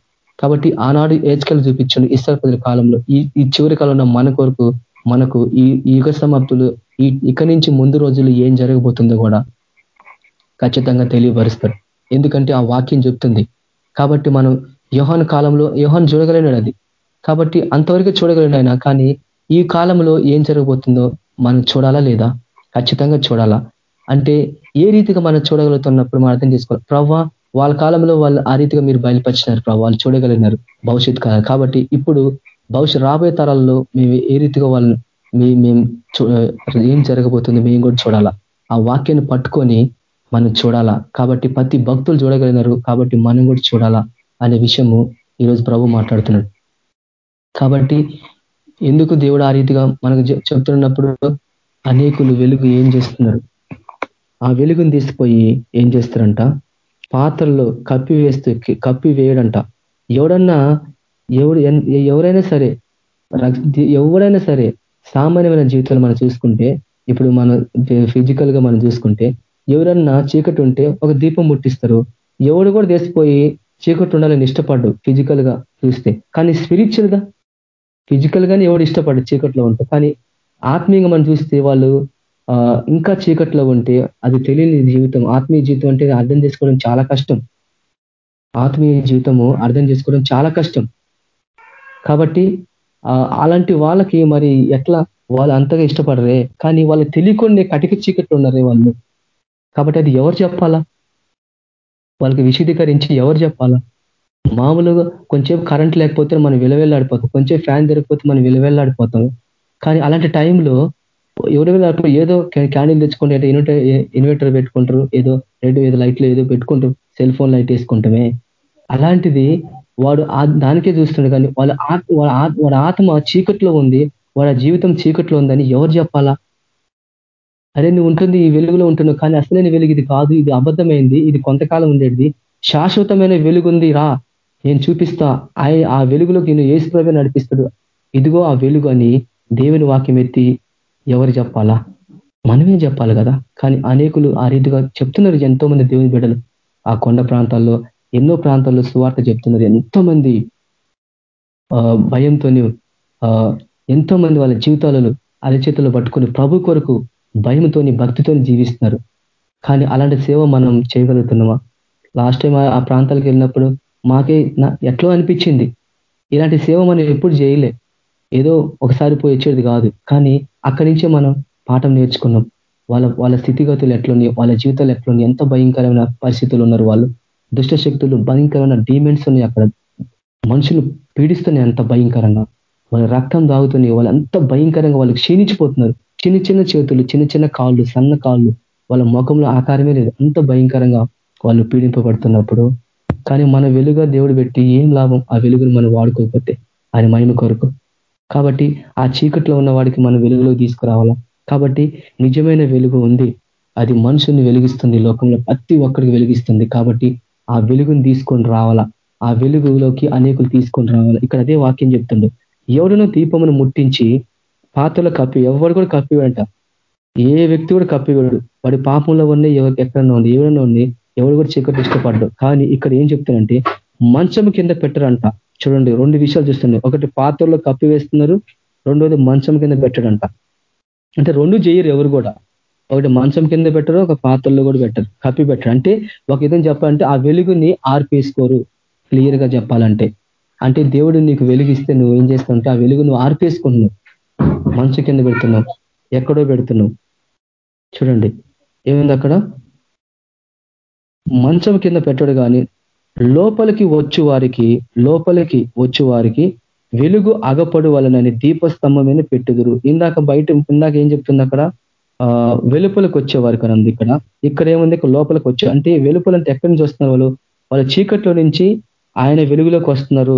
S1: కాబట్టి ఆనాడు ఏజ్కెల్ చూపించండు ఇస్రాపదుల కాలంలో ఈ ఈ చివరి కాలంలో మన కొరకు మనకు ఈ యుగ సమాప్తులు ఈ ఇక్కడి నుంచి ముందు రోజులు ఏం జరగబోతుందో కూడా ఖచ్చితంగా తెలియపరుస్తాడు ఎందుకంటే ఆ వాక్యం చెప్తుంది. కాబట్టి మనం యోహాన్ కాలంలో యోహాన్ చూడగలిగినాడు అది. కాబట్టి అంతవరకు చూడగలిగిన ఆయన. కానీ ఈ కాలంలో ఏం జరగబోతుందో మనం చూడాలా లేదా? ఖచ్చితంగా చూడాలా. అంటే ఏ రీతిగా మనం చూడగలుగుతున్నప్పుడు మనం అర్థం చేసుకోవాలి. ప్రవ్వా వాళ్ళ కాలంలో వాళ్ళు ఆ రీతిగా మీరు బయలుపరిచినారు ప్రభావ వాళ్ళు చూడగలిగినారు భవిష్యత్ కాలం కాబట్టి ఇప్పుడు భవిష్యత్ రాబోయే తరాల్లో మేము ఏ రీతిగా వాళ్ళు మేము ఏం జరగబోతుంది మేము కూడా చూడాలా. ఆ వాక్యాన్ని పట్టుకొని మనం చూడాలా. కాబట్టి ప్రతి భక్తులు చూడగలిగినారు కాబట్టి మనం కూడా చూడాలా అనే విషయము ఈరోజు ప్రభు మాట్లాడుతున్నాడు. కాబట్టి ఎందుకు దేవుడు ఆ రీతిగా మనకు చెప్తున్నప్పుడు అనేకులు వెలుగు ఏం చేస్తున్నారు? ఆ వెలుగుని తీసిపోయి ఏం చేస్తారంట? పాత్రలో కప్పి వేస్తూ కప్పి వేయడంట. ఎవడన్నా ఎవడు ఎవరైనా సరే ఎవడైనా సరే సామాన్యమైన జీవితాలు మనం చూసుకుంటే ఇప్పుడు మనం ఫిజికల్గా మనం చూసుకుంటే ఎవరన్నా చీకటి ఉంటే ఒక దీపం ముట్టిస్తారు. ఎవడు కూడా తీసిపోయి చీకటి ఉండాలని ఇష్టపడ్డు ఫిజికల్గా చూస్తే. కానీ స్పిరిచువల్గా ఫిజికల్ గానే ఎవడు ఇష్టపడ్డు చీకట్లో ఉంటారు కానీ ఆత్మీయంగా మనం చూస్తే వాళ్ళు ఇంకా చీకట్లో ఉంటే అది తెలియని జీవితం ఆత్మీయ జీవితం అంటే అర్థం చేసుకోవడం చాలా కష్టం. ఆత్మీయ జీవితము అర్థం చేసుకోవడం చాలా కష్టం. కాబట్టి అలాంటి వాళ్ళకి మరి ఎట్లా వాళ్ళు అంతగా ఇష్టపడరే? కానీ వాళ్ళు తెలియకుండా కటిక చీకట్లు ఉన్నారే వాళ్ళు. కాబట్టి అది ఎవరు చెప్పాలా? వాళ్ళకి విశదీకరించి ఎవరు చెప్పాలా? మామూలుగా కొంచెం కరెంట్ లేకపోతే మనం విలవెల్లాడిపోతాం. కొంచెం ఫ్యాన్ తిరగకపోతే మనం విలవెల్లాడిపోతాం. కానీ అలాంటి టైంలో ఎవరు ఏదో క్యాండిల్ తెచ్చుకుంటే ఇన్వర్టర్ ఇన్వర్టర్ పెట్టుకుంటారు ఏదో రెండు ఏదో లైట్లు ఏదో పెట్టుకుంటారు సెల్ ఫోన్ లైట్ వేసుకుంటామే. అలాంటిది వాడు దానికే చూస్తుండే కానీ వాళ్ళ వాడి ఆత్మ చీకట్లో ఉంది వాడి జీవితం చీకట్లో ఉందని ఎవరు చెప్పాలా? అరే నువ్వు ఉంటుంది ఈ వెలుగులో ఉంటున్నావు కానీ అసలైన వెలుగు ఇది కాదు ఇది అబద్ధమైంది ఇది కొంతకాలం ఉండేది. శాశ్వతమైన వెలుగుంది రా నేను చూపిస్తా. ఆ వెలుగులోకి నేను ఏసుప్రభే నడిపిస్తాడు. ఇదిగో ఆ వెలుగు అని దేవుని వాక్యం ఎత్తి ఎవరు చెప్పాలా? మనమే చెప్పాలి కదా. కానీ అనేకులు ఆ రీతిగా చెప్తున్నారు. ఎంతో మంది దేవుని బిడ్డలు ఆ కొండ ప్రాంతాల్లో ఎన్నో ప్రాంతాల్లో సువార్త చెప్తున్నారు. ఎంతో మంది భయంతో ఎంతో మంది వాళ్ళ జీవితాలను అరచేతులు పట్టుకొని ప్రభు కొరకు భయంతో భక్తితో జీవిస్తున్నారు. కానీ అలాంటి సేవ మనం చేయగలుగుతున్నామా? లాస్ట్ టైం ఆ ప్రాంతాలకు వెళ్ళినప్పుడు మాకే ఎట్లో అనిపించింది? ఇలాంటి సేవ మనం ఎప్పుడు చేయలే. ఏదో ఒకసారి పోయి వచ్చేది కాదు. కానీ అక్కడి నుంచే మనం పాఠం నేర్చుకున్నాం. వాళ్ళ వాళ్ళ స్థితిగతులు ఎట్లున్నాయి వాళ్ళ జీవితాలు ఎట్లున్నాయి ఎంత భయంకరమైన పరిస్థితులు ఉన్నారు వాళ్ళు. దుష్ట శక్తులు భయంకరమైన డీమెంట్స్ ఉన్నాయి అక్కడ. మనుషులు పీడిస్తున్నాయి అంత భయంకరంగా. వాళ్ళ రక్తం తాగుతున్నాయి వాళ్ళు అంత భయంకరంగా వాళ్ళు క్షీణించిపోతున్నారు. చిన్న చిన్న చేతులు చిన్న చిన్న కాళ్ళు సన్న కాళ్ళు వాళ్ళ ముఖంలో ఆకారమే లేదు. అంత భయంకరంగా వాళ్ళు పీడింపబడుతున్నప్పుడు. కానీ మన వెలుగా దేవుడు పెట్టి ఏం లాభం ఆ వెలుగును మనం వాడుకోకపోతే? ఆయన మహిమ కొరకు కాబట్టి ఆ చీకట్లో ఉన్న వాడికి మనం వెలుగులో తీసుకురావాలా? కాబట్టి నిజమైన వెలుగు ఉంది. అది మనుషుల్ని వెలిగిస్తుంది. లోకంలో ప్రతి ఒక్కరికి వెలిగిస్తుంది. కాబట్టి ఆ వెలుగుని తీసుకొని రావాలా? ఆ వెలుగులోకి అనేకులు తీసుకొని రావాలా? ఇక్కడ అదే వాక్యం చెప్తుండు. ఎవడనో దీపమును ముట్టించి పాత్రలో కప్పి ఎవడు కూడా కప్పివేంట ఏ వ్యక్తి కూడా కప్పివేడు. వాడి పాపంలో ఉన్న ఎవరికి ఎక్కడన్నా ఉంది ఎవరన్నా ఉంది ఎవరు కూడా చీకటి ఇష్టపడ్డు కానీ ఇక్కడ ఏం చెప్తానంటే మంచం కింద పెట్టరంట. చూడండి రెండు విషయాలు చూస్తున్నాయి. ఒకటి పాత్రలో కప్పి వేస్తున్నారు. రెండోది మంచం కింద పెట్టడంట. అంటే రెండు చేయరు ఎవరు కూడా. ఒకటి మంచం కింద పెట్టరు ఒక పాత్రలో కూడా పెట్టరు కప్పి పెట్టరు. అంటే ఒక ఇదని చెప్పాలంటే ఆ వెలుగుని ఆర్పేసుకోరు క్లియర్గా చెప్పాలంటే. అంటే దేవుడు నీకు వెలుగిస్తే నువ్వు ఏం చేస్తావు ఆ వెలుగు నువ్వు ఆర్పేసుకుంటున్నావు. మంచం కింద పెడుతున్నావు ఎక్కడో పెడుతున్నావు. చూడండి ఏముంది అక్కడ? మంచం కింద పెట్టడు కానీ లోపలికి వచ్చు వారికి లోపలికి వచ్చు వారికి వెలుగు అగపడు వలనని దీపస్తంభమైన పెట్టుదురు. ఇందాక బయట ఇందాక ఏం చెప్తుంది అక్కడ? ఆ వెలుపలకు వచ్చేవారికి అని ఇక్కడ. ఇక్కడ ఏముంది? ఇక్కడ లోపలికి వచ్చే అంటే వెలుపలంటే ఎక్కడి నుంచి వస్తున్నారు వాళ్ళు? వాళ్ళ చీకట్లో నుంచి ఆయన వెలుగులోకి వస్తున్నారు.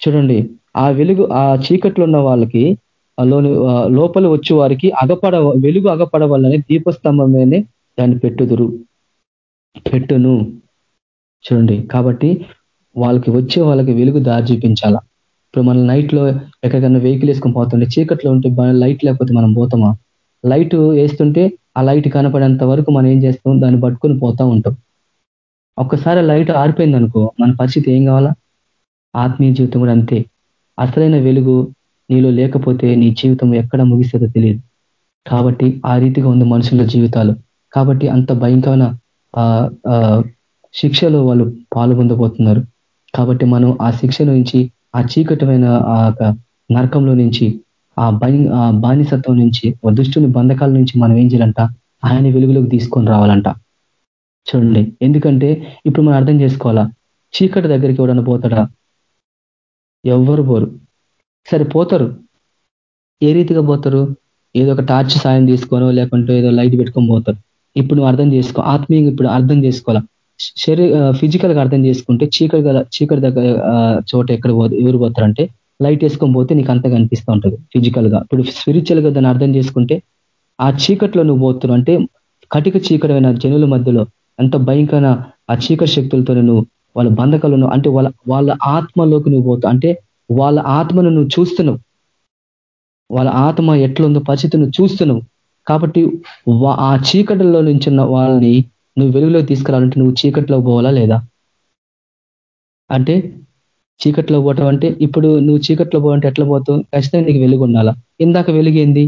S1: చూడండి ఆ వెలుగు ఆ చీకట్లో ఉన్న వాళ్ళకి లోని లోపల వచ్చే వారికి అగపడ వెలుగు అగపడ వల్లనే దీపస్తంభమేనే దాన్ని పెట్టుదురు. పెట్టును. చూడండి. కాబట్టి వాళ్ళకి వచ్చే వాళ్ళకి వెలుగు దారి చూపించాలా? ఇప్పుడు మనం నైట్లో ఎక్కడికైనా వెహికల్ వేసుకొని పోతుంటే చీకట్లో ఉంటే లైట్ లేకపోతే మనం పోతామా? లైట్ వేస్తుంటే ఆ లైట్ కనపడేంత వరకు మనం ఏం చేస్తాం? దాన్ని పట్టుకొని పోతా ఉంటాం. ఒక్కసారి లైట్ ఆరిపోయింది అనుకో మన పరిస్థితి ఏం కావాలా? ఆత్మీయ జీవితం కూడా అంతే. అసలైన వెలుగు నీలో లేకపోతే నీ జీవితం ఎక్కడ ముగిస్తుందో తెలియదు. కాబట్టి ఆ రీతిగా ఉంది మనుషుల జీవితాలు. కాబట్టి అంత భయంకరమైన శిక్షలో వాళ్ళు పాల్గొందబోతున్నారు కాబట్టి మనం ఆ శిక్ష నుంచి ఆ చీకటమైన ఆ నరకంలో నుంచి ఆ భయం ఆ బానిసత్వం నుంచి దుష్టుని బంధకాల నుంచి మనం ఏం చేయాలంట? ఆయన వెలుగులోకి తీసుకొని రావాలంట. చూడండి. ఎందుకంటే ఇప్పుడు మనం అర్థం చేసుకోవాలా? చీకటి దగ్గరికి ఎవడన్నా పోతాడా? ఎవ్వరు పోరు. సరే పోతారు. ఏ రీతిగా పోతారు? ఏదో ఒక టార్చ్ సాయం తీసుకోనో లేకుంటే ఏదో లైట్ పెట్టుకొని పోతారు. ఇప్పుడు నువ్వు అర్థం చేసుకో ఆత్మీయంగా ఇప్పుడు అర్థం చేసుకోవాలా? శరీర ఫిజికల్గా అర్థం చేసుకుంటే చీకటి గల చీకటి దగ్గర చోట ఎక్కడ ఎవరు పోతారంటే లైట్ వేసుకొని పోతే నీకు అంతగా అనిపిస్తూ ఉంటుంది ఫిజికల్గా. ఇప్పుడు స్పిరిచువల్గా దాన్ని అర్థం చేసుకుంటే ఆ చీకట్లో నువ్వు పోతున్నావు అంటే కటిక చీకటమైన జనుల మధ్యలో ఎంత భయంకరమైన ఆ చీకటి శక్తులతో నువ్వు వాళ్ళ బంధకాలు అంటే వాళ్ళ వాళ్ళ ఆత్మలోకి నువ్వు పోతావు అంటే వాళ్ళ ఆత్మను నువ్వు చూస్తున్నావు. వాళ్ళ ఆత్మ ఎట్లుందో పరిస్థితి నువ్వు చూస్తున్నావు. కాబట్టి ఆ చీకటిలో నుంచి వాళ్ళని నువ్వు వెలుగులో తీసుకురావాలంటే నువ్వు చీకట్లో పోవాలా లేదా? అంటే చీకట్లో పోవటం అంటే ఇప్పుడు నువ్వు చీకట్లో పోవంటే ఎట్లా పోతావు? ఖచ్చితంగా నీకు వెలుగు ఉండాలా? ఇందాక వెలుగేంది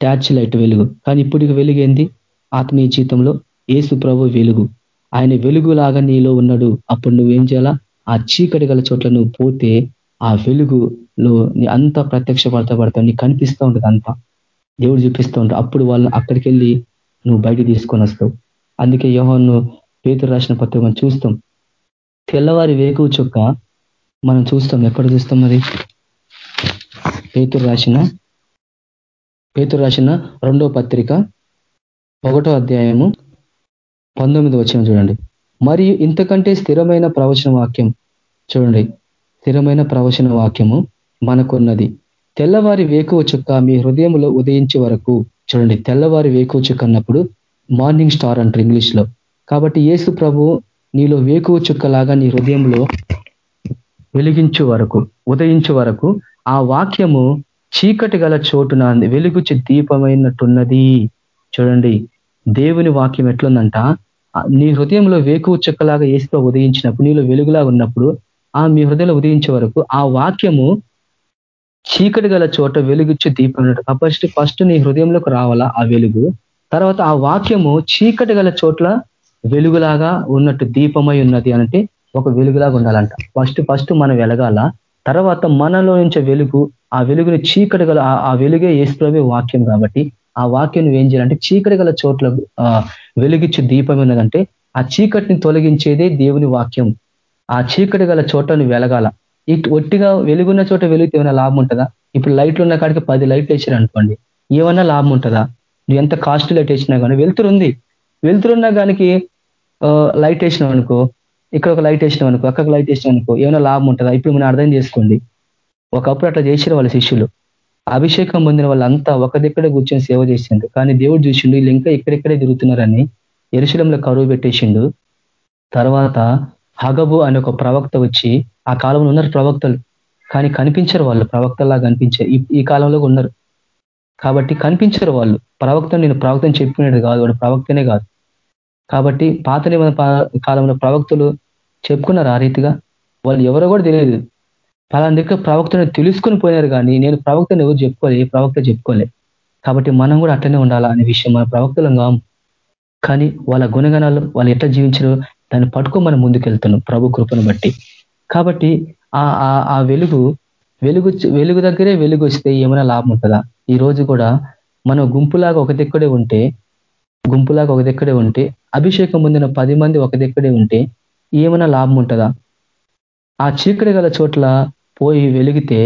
S1: ట్యాచ్ లైట్ వెలుగు. కానీ ఇప్పుడు వెలుగేంది ఆత్మీయ జీవితంలో ఏసు ప్రభు వెలుగు. ఆయన వెలుగులాగా నీలో ఉన్నాడు. అప్పుడు నువ్వేం చేయాలా? ఆ చీకటి గల చోట్ల నువ్వు పోతే ఆ వెలుగులో నీ అంతా ప్రత్యక్ష పడతా పడతావు నీకు కనిపిస్తూ ఉంటుంది అంతా. దేవుడు చూపిస్తూ ఉంటాడు. అప్పుడు వాళ్ళని అక్కడికి వెళ్ళి నువ్వు బయట తీసుకొని వస్తావు. అందుకే యోహన్ను పేతురు రాసిన పత్రిక చూస్తాం. తెల్లవారి వేకువ చుక్క మనం చూస్తాం. ఎక్కడ చూస్తాం మరి? పేతురు రాసిన పేతురు రాసిన రెండో పత్రిక ఒకటో అధ్యాయము పంతొమ్మిది వచ్చిన చూడండి. మరియు ఇంతకంటే స్థిరమైన ప్రవచన వాక్యం చూడండి. స్థిరమైన ప్రవచన వాక్యము మనకున్నది. తెల్లవారి వేకువ చుక్క మీ హృదయంలో ఉదయించే వరకు చూడండి. తెల్లవారి వేకువ చుక్క అన్నప్పుడు మార్నింగ్ స్టార్ అంటారు ఇంగ్లీష్లో. కాబట్టి ఏసు ప్రభు నీలో వేకువ చుక్కలాగా నీ హృదయంలో వెలిగించు వరకు ఉదయించు వరకు ఆ వాక్యము చీకటి గల చోటున వెలుగుచి దీపమైనట్టున్నది. చూడండి దేవుని వాక్యం ఎట్లుందంట? నీ హృదయంలో వేకువ చుక్కలాగా ఏసుతో ఉదయించినప్పుడు నీలో వెలుగులాగా ఉన్నప్పుడు ఆ మీ హృదయంలో ఉదయించే వరకు ఆ వాక్యము చీకటి గల చోట వెలుగుచ్చు దీపం ఫస్ట్ ఫస్ట్ నీ హృదయంలోకి రావాలా? ఆ వెలుగు. తర్వాత ఆ వాక్యము చీకటి గల చోట్ల వెలుగులాగా ఉన్నట్టు దీపమై ఉన్నది అంటే ఒక వెలుగులాగా ఉండాలంట. ఫస్ట్ ఫస్ట్ మనం వెలగాల. తర్వాత మనలో నుంచి వెలుగు ఆ వెలుగుని చీకటి గల ఆ వెలుగే ఏసుప్రవే వాక్యం కాబట్టి ఆ వాక్యం ఏం చేయాలంటే చీకటి గల చోట్ల వెలుగిచ్చు దీపం ఉన్నదంటే ఆ చీకటిని తొలగించేదే దేవుని వాక్యం. ఆ చీకటి గల చోటను వెలగాల. ఇటు ఒట్టిగా వెలుగున్న చోట వెలుగుతే ఏమైనా లాభం ఉంటుందా? ఇప్పుడు లైట్లు ఉన్న కాడికి పది లైట్లు వేసారు అనుకోండి ఏమన్నా లాభం ఉంటుందా? నువ్వు ఎంత కాస్ట్ లైట్ వేసినా కానీ వెళ్తురుంది వెళ్తురున్న దానికి లైట్ వేసినాం అనుకో ఇక్కడ ఒక లైట్ వేసినాం అనుకో అక్కడ లైట్ వేసినాం అనుకో ఏమైనా లాభం ఉంటుందా? ఇప్పుడు మనం అర్థం చేసుకోండి. ఒకప్పుడు అట్లా చేసిన వాళ్ళ శిష్యులు. అభిషేకం పొందిన వాళ్ళంతా ఒక దగ్గర కూర్చొని సేవ చేసిండు కానీ దేవుడు చూసిండు వీళ్ళు ఇంకా ఎక్కడెక్కడే తిరుగుతున్నారని ఎరుశలంలో కరువు పెట్టేసిండు. తర్వాత హగబు అనే ఒక ప్రవక్త వచ్చి ఆ కాలంలో ఉన్నారు ప్రవక్తలు. కానీ కనిపించరు వాళ్ళు ప్రవక్తలా కనిపించారు ఈ కాలంలో ఉన్నారు. కాబట్టి కనిపించరు వాళ్ళు. ప్రవక్త నేను ప్రవక్తని చెప్పుకునేది కాదు వాడు ప్రవక్తనే కాదు. కాబట్టి పాత కాలంలో ప్రవక్తలు చెప్పుకున్నారు ఆ రీతిగా? వాళ్ళు ఎవరో కూడా తెలియదు. పలానా ప్రవక్తను తెలుసుకుని పోయినారు కానీ నేను ప్రవక్తను ఎవరు చెప్పుకోలే ఏ ప్రవక్త చెప్పుకోలే. కాబట్టి మనం కూడా అట్లనే ఉండాలా అనే విషయం మన ప్రవక్తలం కాము. కానీ వాళ్ళ గుణగణాలు వాళ్ళు ఎట్లా జీవించారో దాన్ని పట్టుకో మనం ముందుకెళ్తున్నాం ప్రభు కృపను బట్టి. కాబట్టి ఆ ఆ వెలుగు వెలుగు వెలుగు దగ్గరే వెలుగు వస్తే ఏమైనా లాభం ఉంటుందా? ఈ రోజు కూడా మనం గుంపులాగా ఒక దిక్కడే ఉంటే గుంపులాగా ఒక దిక్కడే ఉంటే అభిషేకం పొందిన పది మంది ఒక దిక్కడే ఉంటే ఏమైనా లాభం ఉంటుందా? ఆ చీకటి గల చోట్ల పోయి వెలిగితే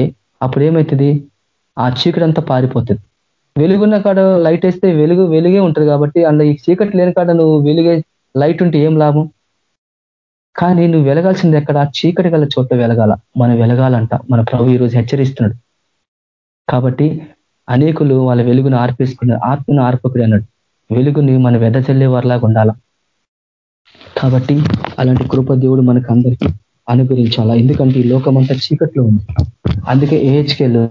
S1: అప్పుడు ఏమవుతుంది ఆ చీకటి అంతా పారిపోతుంది. వెలుగున్న కాడ లైట్ వేస్తే వెలుగు వెలుగే ఉంటుంది కాబట్టి అందులో ఈ చీకటి లేని కాడ నువ్వు వెలుగే లైట్ ఉంటే ఏం లాభం? కానీ నువ్వు వెలగాల్సింది ఎక్కడ? చీకటి గల చోట్ల వెలగాల. మనం వెలగాలంట. మన ప్రభు ఈరోజు హెచ్చరిస్తున్నాడు. కాబట్టి అనేకులు వాళ్ళ వెలుగును ఆర్పేసుకున్నారు ఆత్మను ఆర్పకుడు అన్నాడు. వెలుగుని మన వెదజల్లే వారిలాగా ఉండాల? కాబట్టి అలాంటి కృప దేవుడు మనకు అందరికీ అనుగ్రహించాల? ఎందుకంటే ఈ లోకమంతా చీకట్లో ఉంది. అందుకే ఏహెచ్కేలు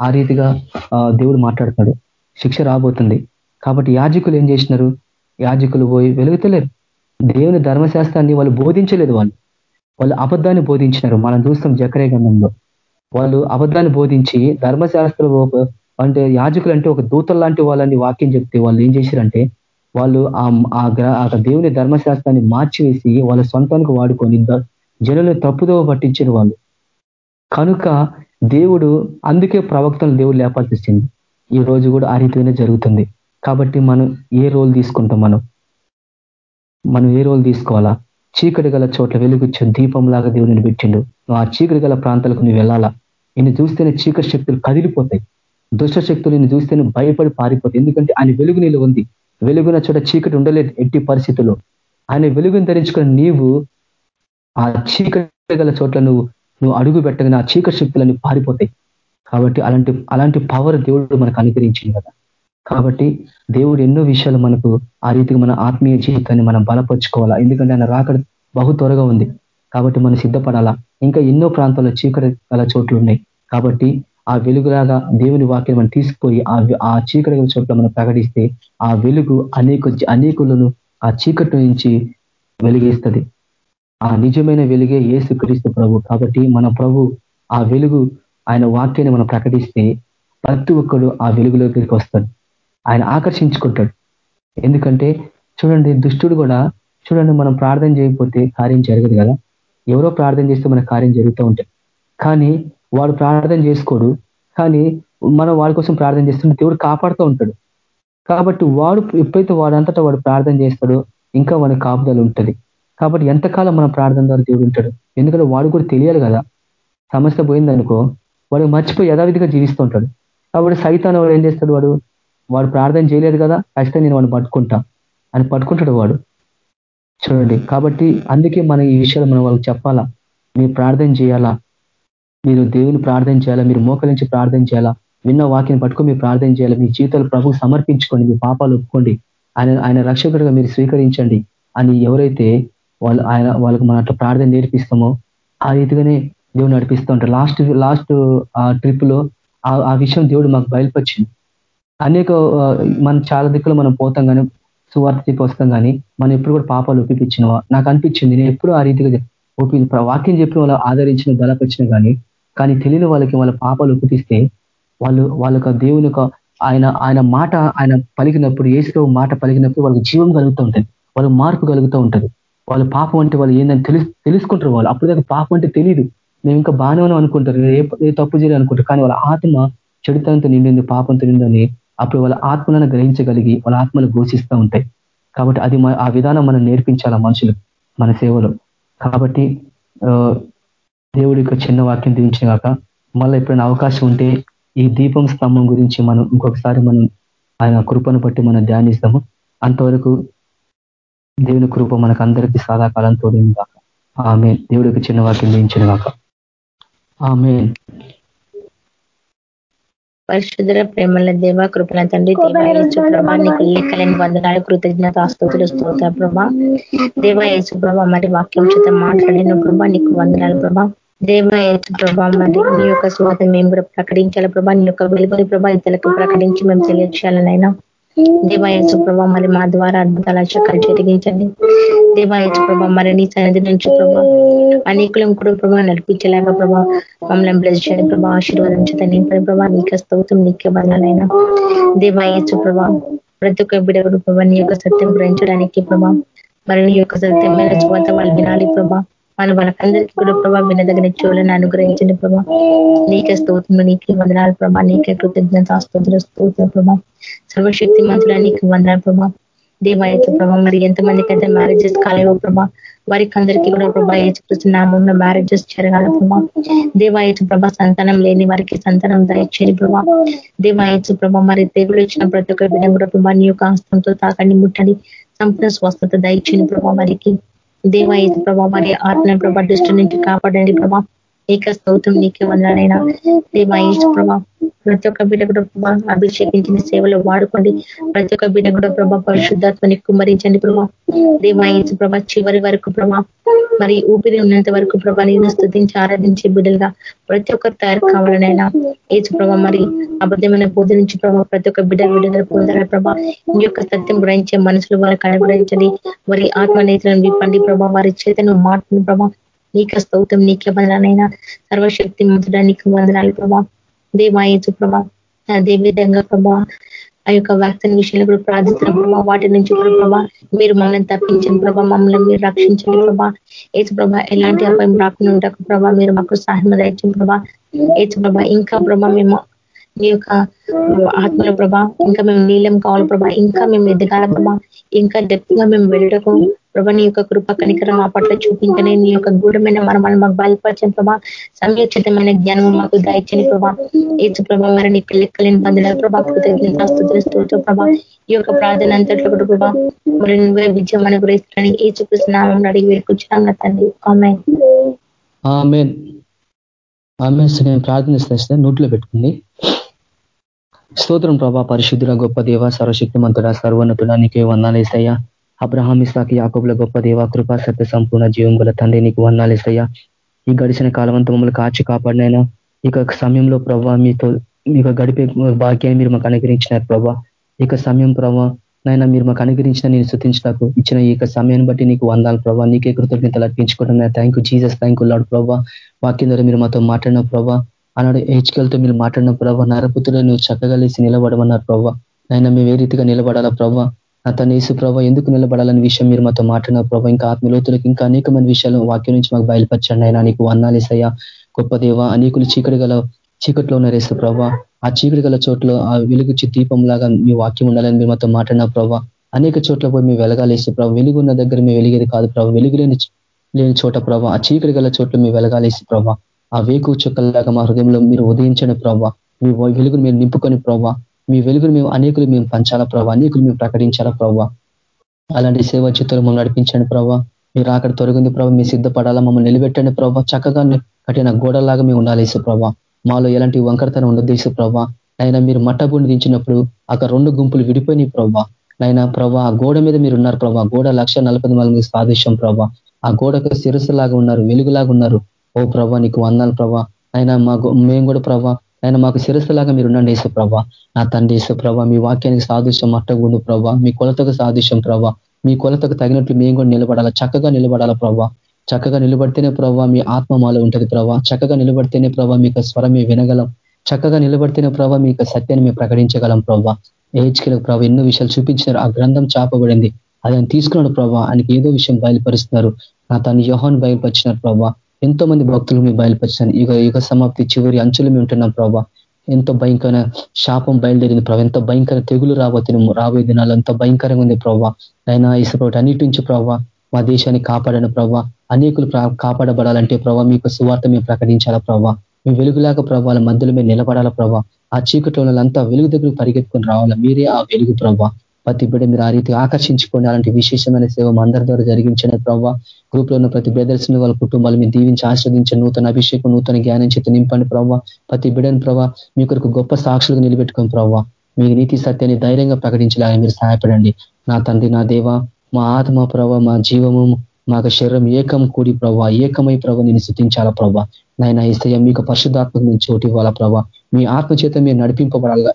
S1: ఆ రీతిగా దేవుడు మాట్లాడతాడు శిక్ష రాబోతుంది. కాబట్టి యాజకులు ఏం చేసినారు? యాజకులు పోయి వెలుగుతలేరు. దేవుని ధర్మశాస్త్రాన్ని వాళ్ళు బోధించలేదు వాళ్ళు. వాళ్ళు అబద్ధాన్ని బోధించినారు. మనం చూస్తాం జకరే గంధంలో వాళ్ళు అబద్ధాన్ని బోధించి ధర్మశాస్త్ర అంటే యాజకులు అంటే ఒక దూతలు లాంటి వాళ్ళని వాక్యం చెప్తే వాళ్ళు ఏం చేశారంటే వాళ్ళు ఆ దేవుని ధర్మశాస్త్రాన్ని మార్చివేసి వాళ్ళ సొంతానికి వాడుకొని జనులు తప్పుదోవ పట్టించిన వాళ్ళు. కనుక దేవుడు అందుకే ప్రవక్తలు దేవుడు లేపాల్సింది ఈ రోజు కూడా ఆ రీతిగానే జరుగుతుంది. కాబట్టి మనం ఏ రోల్ తీసుకుంటాం మనం? మనం ఏ రోల్ తీసుకోవాలా? చీకటి గల చోట్ల వెలుగుచ్చు దీపంలాగా దేవుడిని పెట్టిండు నువ్వు ఆ చీకటి గల ప్రాంతాలకు నువ్వు వెళ్ళాలా? నిన్ను చూస్తేనే చీకటి శక్తులు కదిలిపోతాయి. దుష్ట శక్తులు చూస్తే చూస్తేనే భయపడి పారిపోతుంది ఎందుకంటే ఆయన వెలుగు నీళ్ళు ఉంది. వెలుగున చోట చీకటి ఉండలేదు ఎట్టి పరిస్థితుల్లో. ఆయన వెలుగుని ధరించుకుని నీవు ఆ చీకటి గల చోట్ల నువ్వు నువ్వు అడుగు పెట్టగానే ఆ చీకటి శక్తులన్నీ పారిపోతాయి. కాబట్టి అలాంటి అలాంటి పవర్ దేవుడు మనకు అనుగ్రహించింది కదా. కాబట్టి దేవుడు ఎన్నో విషయాలు మనకు ఆ రీతికి మన ఆత్మీయ జీవితాన్ని మనం బలపరుచుకోవాలా? ఎందుకంటే ఆయన రాకడ బహు త్వరగా ఉంది. కాబట్టి మనం సిద్ధపడాలా? ఇంకా ఎన్నో ప్రాంతాల్లో చీకటి గల చోట్లు ఉన్నాయి. కాబట్టి ఆ వెలుగులాగా దేవుని వాక్యం మనం తీసుకుపోయి ఆ చీకటి చోట్ల మనం ప్రకటిస్తే ఆ వెలుగు అనేక అనేకులను ఆ చీకటి నుంచి వెలిగిస్తుంది. ఆ నిజమైన వెలుగే ఏసుక్రీస్తు ప్రభు. కాబట్టి మన ప్రభు ఆ వెలుగు ఆయన వాక్యాన్ని మనం ప్రకటిస్తే ప్రతి ఒక్కడు ఆ వెలుగులోకి వస్తాడు. ఆయన ఆకర్షించుకుంటాడు. ఎందుకంటే చూడండి దుష్టుడు కూడా చూడండి మనం ప్రార్థన చేయకపోతే కార్యం జరగదు కదా. ఎవరో ప్రార్థన చేస్తే మన కార్యం జరుగుతూ ఉంటాయి. కానీ వాడు ప్రార్థన చేసుకోడు కానీ మనం వాడి కోసం ప్రార్థన చేస్తుంటే దేవుడు కాపాడుతూ ఉంటాడు. కాబట్టి వాడు ఎప్పుడైతే వాడంతటా వాడు ప్రార్థన చేస్తాడో ఇంకా వాడి కాపుదలు ఉంటుంది. కాబట్టి ఎంతకాలం మన ప్రార్థన ద్వారా దేవుడు ఉంటాడు? ఎందుకంటే వాడు కూడా తెలియాలి కదా. సమస్య పోయిందనుకో వాడు మర్చిపోయి యథావిధిగా జీవిస్తూ ఉంటాడు. కాబట్టి సైతాన్ వాడు ఏం చేస్తాడు వాడు? వాడు ప్రార్థన చేయలేదు కదా ఖచ్చితంగా నేను వాడిని పట్టుకుంటా అని పట్టుకుంటాడు వాడు. చూడండి. కాబట్టి అందుకే మనం ఈ విషయాలు మనం వాళ్ళకి చెప్పాలా? మీరు ప్రార్థన చేయాలా? మీరు దేవుని ప్రార్థన చేయాలా? మీరు మోకలించి ప్రార్థన చేయాలా? విన్న వాక్యం పట్టుకొని మీరు ప్రార్థన చేయాలా? మీ జీవితాలు ప్రభుకు సమర్పించుకోండి మీ పాపాలు ఒప్పుకోండి. ఆయన ఆయన రక్షకుడిగా మీరు స్వీకరించండి. అని ఎవరైతే వాళ్ళు ఆయన వాళ్ళకి మన అట్లా ప్రార్థన నేర్పిస్తామో ఆ రీతిగానే దేవుడు నడిపిస్తూ ఉంటారు లాస్ట్ లాస్ట్ ఆ ట్రిప్లో ఆ విషయం దేవుడు మాకు బయలుపరిచింది. అనేక మనం చాలా దిక్కులు మనం పోతాం కానీ సువార్త చెప్పి వస్తాం కానీ మనం ఎప్పుడు కూడా పాపాలు ఒప్పించినవా నాకు అనిపించింది. నేను ఎప్పుడు ఆ రీతిగా ఒప్పి వాక్యం చెప్పిన వాళ్ళు ఆదరించిన బలపరిచిన కానీ కానీ తెలియని వాళ్ళకి వాళ్ళ పాపాలు ఒప్పిస్తే వాళ్ళు వాళ్ళ దేవుని ఆయన ఆయన మాట ఆయన పలికినప్పుడు ఏసులో మాట పలికినప్పుడు వాళ్ళకి జీవం కలుగుతూ ఉంటుంది. వాళ్ళు మార్పు కలుగుతూ ఉంటుంది. వాళ్ళు పాపం అంటే వాళ్ళు ఏందని తెలుసు తెలుసుకుంటారు వాళ్ళు. అప్పుడు దాకా పాపం అంటే తెలియదు మేము ఇంకా బాగానే ఉన్నాం అనుకుంటారు. ఏ తప్పు చేయాలి అనుకుంటారు. కానీ వాళ్ళ ఆత్మ చెడుతనంతో నిండింది పాపంతో నిండిందని అప్పుడు వాళ్ళ ఆత్మలను గ్రహించగలిగి వాళ్ళ ఆత్మలు ఘోషిస్తూ ఉంటాయి. కాబట్టి అది ఆ విధానం మనం నేర్పించాల మనుషులు మన సేవలో. కాబట్టి దేవుడి యొక్క చిన్న వాక్యం దించిన మళ్ళీ ఎప్పుడైనా అవకాశం ఉంటే ఈ దీపం స్తంభం గురించి మనం ఇంకొకసారి మనం ఆయన కృపను బట్టి మనం ధ్యానిస్తాము. అంతవరకు దేవుని కృప మనకు అందరికీ సాదాకాలం తోడింది కాక ఆమె దేవుడికి చిన్న వాక్యం దించిన కాక ఆమె
S2: పరిశుద్ధుల ప్రేమల దేవ కృపణ తండ్రి దేవాసు ప్రభా నీకు లెక్కలేని వందనాలు కృతజ్ఞత ఆస్తుతులు స్తోత్ర ప్రభా. దేవాసు ప్రభా మరి వాక్యం చేత మాట్లాడిన ప్రభా నీకు వందనాలు ప్రభా. దేవాసు ప్రభా మరి నీ యొక్క స్వాతం మేము కూడా ప్రకటించాలి ప్రభా? నీ యొక్క వెలుగుని ప్రభా ఇతరులకు ప్రకటించి మేము తెలియచేయాలనైనా. దేవాయచు ప్రభా మరి మా ద్వారా అద్భుతాల చక్కలు జరిగించండి. దేవాయచు ప్రభా మరి నీ సన్నిధి నుంచి ప్రభా అనేకులను కూడా ప్రభా నడిపించలేక ప్రభా మమ్మల్ని బ్లెస్ చేయండి ప్రభా ఆశీర్వదించదని ప్రభా నీకే స్తోత్రం నీకే బలాలైనా దేవాయచు ప్రభా ప్రతి ఒక్క బిడవుడు ప్రభా నీ యొక్క సత్యం గ్రహించడానికి ప్రభా మరి నీ యొక్క సత్యమైన చువత వాళ్ళు వినాలి ప్రభా. వాళ్ళు వాళ్ళకందరికీ కూడా ప్రభావ వినదగిన చెవులను అనుగ్రహించండి ప్రభా. నీకే స్తోత్రం నీకే వందనాలు ప్రభా. నీకే కృతజ్ఞత స్తోత్ర స్తోత్ర ప్రభా. సర్వశక్తి మంత్రుల నీకు వందనాలు ప్రభా. దేవాయత ప్రభా మరి ఎంతమందికి అయితే మ్యారేజెస్ కాలేవో ప్రభా. వారికి అందరికీ కూడా ప్రభా ఏచుకృష్ణ మ్యారేజెస్ జరగాల ప్రభా. దేవాయచు ప్రభా సంతానం లేని వారికి సంతానం దయచేది ప్రభా. దేవాయచు ప్రభా మరి దేవుడు ఇచ్చిన ప్రతి ఒక్క బిడ్డ కూడా ప్రభా నీ యొక్క హస్తంతో తాకండి ముట్టండి. సంపూర్ణ స్వస్థత దయచేని ప్రభా వారికి. దేవా ప్రభా మరి ఆత్మ ప్రభా దృష్టి నుంచి కాపాడండి ప్రభా. ఏక స్తోత్రం నీకే వందనైనా దేవా ప్రభా ప్రతి ఒక్క బిడ్డ కూడా ప్రభా అభిషేకించిన సేవలో వాడుకోండి. ప్రతి ఒక్క బిడ్డ కూడా ప్రభా పరిశుద్ధాత్మని కుమ్మరించండి ప్రభా. దేవా ప్రభా చివరి వరకు ప్రభా. మరి ఊపిరి ఉన్నంత వరకు ప్రభా నేను స్థుతించి ఆరాధించే బిడ్డలుగా ప్రతి ఒక్కరు తయారు కావాలనైనా. ఏచు ప్రభా మరి అబద్ధమైన బోధ నుంచి ప్రభా ప్రతి ఒక్క బిడ్డ బిడ్డలు పొందాలి ప్రభా. ఈ యొక్క సత్యం గ్రహించే మనసులు వారికి అనుగ్రహించండి వారి ఆత్మనేతలను విప్పండి ప్రభా వారి చేతను మాటను ప్రభా. నీక స్తౌతం నీకే బంధనైనా సర్వశక్తి మంతుడా నీకు వందనాలు ప్రభా. దేవాయచు ప్రభా. అదే విధంగా ప్రభా ఆ యొక్క వ్యాక్సిన్ విషయంలో కూడా ప్రార్థిస్తున్న ప్రభా. వాటి నుంచి కూడా ప్రభా మీరు మమ్మల్ని తప్పించండి ప్రభా. మమ్మల్ని మీరు రక్షించండి ప్రభా. ఏసు ప్రభా ఎలాంటి అపాయం రాకుండా ఉండక ప్రభా. మీరు మాకు సహాయం దయచండి ప్రభా. ఏసు ప్రభా ఇంకా ప్రభా మేము మీ యొక్క ఆత్మల ప్రభా ఇంకా మేము నీలం కావాలి ప్రభా. ఇంకా మేము ఎదగాల ప్రభా. ఇంకా డెప్త్గా మేము వెళ్ళటకు ప్రభా నీ యొక్క కృప కనికరం మా పట్ల చూపించని నీ యొక్క గూఢమైన మర్మాలు మాకు బయలుపరచని ప్రభా. సమయోచితమైన జ్ఞానం మాకు దాయించని ప్రభా. ఏచు ప్రభా మరి నీ పిల్లెక్కలేని బంధువుల ప్రభా కృతజ్ఞత ప్రభా. ఈ యొక్క ప్రార్థన అంతట్లో కూడా ప్రభా మరి నువ్వే విజయం అనుగ్రహిస్తారని ఏ చూపిస్తున్నామని అడిగి వేడుకొచ్చాం తండ్రి.
S1: ఆమె ఆమె నేను ప్రార్థనిస్తే నోట్లో పెట్టుకుంది స్తోత్రం ప్రభా పరిశుద్ధుల గొప్ప దేవ సర్వశక్తిమంతుడ సర్వనతుడ నీకే వందాలేసయ్యా అబ్రహాం ఇస్లాకి యాకబుల గొప్ప దేవ కృపా సత్య సంపూర్ణ జీవం గల తండ్రి నీకు వందాలేసయ్యా ఈ గడిచిన కాలమంతా మమ్మల్ని కాచి కాపాడినైనా ఇక సమయంలో ప్రభా మీతో మీకు గడిపే భాగ్యాన్ని మీరు మాకు అనుగ్రహించినారు ప్రభా ఇక సమయం ప్రభా నైనా మీరు మాకు అనుగ్రహించిన నేను శృతించడానికి ఇచ్చిన ఈ సమయాన్ని బట్టి నీకు వందాలు ప్రభా నీకే కృతజ్ఞతలు అర్పించుకోవడం thank you Jesus thank you lord ప్రభా వాక్యం ద్వారా మీరు మాతో మాట్లాడిన ప్రభా అన్నాడు హెచ్కెల్తో మీరు మాట్లాడిన ప్రభా నరపుతులు నువ్వు చక్కగా లేసి నిలబడమన్నారు ప్రభా నైనా మేము ఏ రీతిగా నిలబడాలా ప్రభావ తన యేసు ప్రభావ ఎందుకు నిలబడాలని విషయం మీరు మాతో మాట్లాడిన ప్రభావ ఇంకా ఆత్మలోతులకు ఇంకా అనేకమైన విషయాలు వాక్యం నుంచి మాకు బయలుపరచండి అయినా నీకు వందాలేసయ్యా గొప్ప దేవ అనేకులు చీకటి గల చీకట్లో ఉన్నారేసు ప్రభావ ఆ చీకటి గల చోట్ల ఆ వెలుగుచ్చి దీపంలాగా మీ వాక్యం ఉండాలని మీరు మాతో మాట్లాడిన ప్రభావ అనేక చోట్ల పోయి మేము వెలగాలేసి ప్రభావ వెలుగున్న దగ్గర మేము వెలిగేది కాదు ప్రభావ వెలుగు లేని లేని చోట ప్రభావ ఆ చీకటి గల చోట్ల మేము వెలగాలేసి ప్రభావ ఆ వేకు చుక్కల్లాగా మా హృదయంలో మీరు ఉదయించండి ప్రభావ మీ వెలుగును మీరు నింపుకొని ప్రభావ మీ వెలుగును మేము అనేకులు మేము పంచాలా ప్రభావ అనేకులు మేము ప్రకటించాలా ప్రభావ అలాంటి సేవ చిత్తులు మమ్మల్ని నడిపించండి ప్రభావ మీరు అక్కడ తొలగింది ప్రభావ మీ సిద్ధపడాలా మమ్మల్ని నిలబెట్టండి ప్రభావ చక్కగా కట్టిన గోడలాగా మేము ఉండాలి ప్రభావ మాలో ఎలాంటి వంకరతనం ఉండదు ప్రభావ అయినా మీరు మట్టబుండి దించినప్పుడు అక్కడ రెండు గుంపులు విడిపోయినాయి ప్రభావ నైనా ప్రభా ఆ గోడ మీద మీరు ఉన్నారు ప్రభా. గోడ లక్ష నలభై మంది సాదృశ్యం ప్రభా. ఆ గోడకు శిరస్సులాగా ఉన్నారు వెలుగులాగా ఉన్నారు. ఓ ప్రభా నీకు వందాలు ప్రభా. అయినా మా మేము కూడా ప్రభా ఆయన మాకు శిరస్సులాగా మీరు ఉండండి యేసుప్రభ ప్రభా. నా తండ్రి యేసుప్రభ మీ వాక్యానికి సాదృశ్యం అట్టగుండు ప్రభా. మీ కొలతకు సాదృశ్యం ప్రభా. మీ కొలతకు తగినట్లు మేము కూడా నిలబడాలా. చక్కగా నిలబడాలా ప్రభా. చక్కగా నిలబడితేనే ప్రభావ మీ ఆత్మ మాలో ఉంటుంది ప్రభా. చక్కగా నిలబడితేనే ప్రభావ మీకు స్వరం వినగలం. చక్కగా నిలబడితేనే ప్రభావ మీకు సత్యాన్ని మేము ప్రకటించగలం ప్రభావ ఏహెచ్కేలకు ప్రభావ ఎన్నో విషయాలు చూపించినారు. ఆ గ్రంథం చాపబడింది. అదని తీసుకున్నాడు ప్రభావ ఆయనకి ఏదో విషయం బయలుపరుస్తున్నారు. నా తను యోహాన్ బయలుపరిచినారు ప్రభావ ఎంతో మంది భక్తులు మీ బయలుపరిచాను యుగ యుగ సమాప్తి చివరి అంచులు మేము ఉంటున్నాం ప్రభా. ఎంతో భయంకర శాపం బయలుదేరింది ప్రభావ ఎంతో భయంకర తెగులు రాబోతుంది రాబోయే దినాలు ఎంతో భయంకరంగా ఉంది ప్రభావ అయినా ఇసుప్రభు అన్నిటి నుంచి ప్రభావ మా దేశాన్ని కాపాడని ప్రభావ అనేకులు కాపాడబడాలంటే ప్రభావ మీకు సువార్త మేము ప్రకటించాలా ప్రభావ మీ వెలుగులాగా ప్రభావాల మధ్యలో మేము నిలబడాలా ప్రభావ ఆ చీకటి అంతా వెలుగు దగ్గరకు పరిగెత్తుకొని రావాలా. మీరే ఆ వెలుగు ప్రభావ ప్రతి బిడ్డ మీరు ఆ రీతి ఆకర్షించుకోండి. అలాంటి విశేషమైన సేవ అందరి ద్వారా జరిగించండి ప్రభావ గ్రూప్లో ఉన్న ప్రతి బ్రదర్స్ని వాళ్ళ కుటుంబాలు మీరు దీవించి ఆశ్రదించి నూతన అభిషేకం నూతన జ్ఞానం చేతి నింపండి ప్రభావ ప్రతి బిడ్డని ప్రభావ మీ కొరకు గొప్ప సాక్షులుగా నిలబెట్టుకుని ప్రభావ మీ నీతి సత్యాన్ని ధైర్యంగా ప్రకటించలాగా మీరు సహాయపడండి. నా తండ్రి నా దేవ మా ఆత్మ ప్రభావ మా జీవము మాకు శరీరం ఏకం కూడి ప్రభావ ఏకమై ప్రభావ నేను స్థుతించాలా ప్రభావ నాయన ఇస్తయ్య మీకు పరిశుద్ధాత్మకు మేము చోటు ఇవ్వాలా ప్రభావ మీ ఆత్మ చేత మీరు నడిపింపబడాల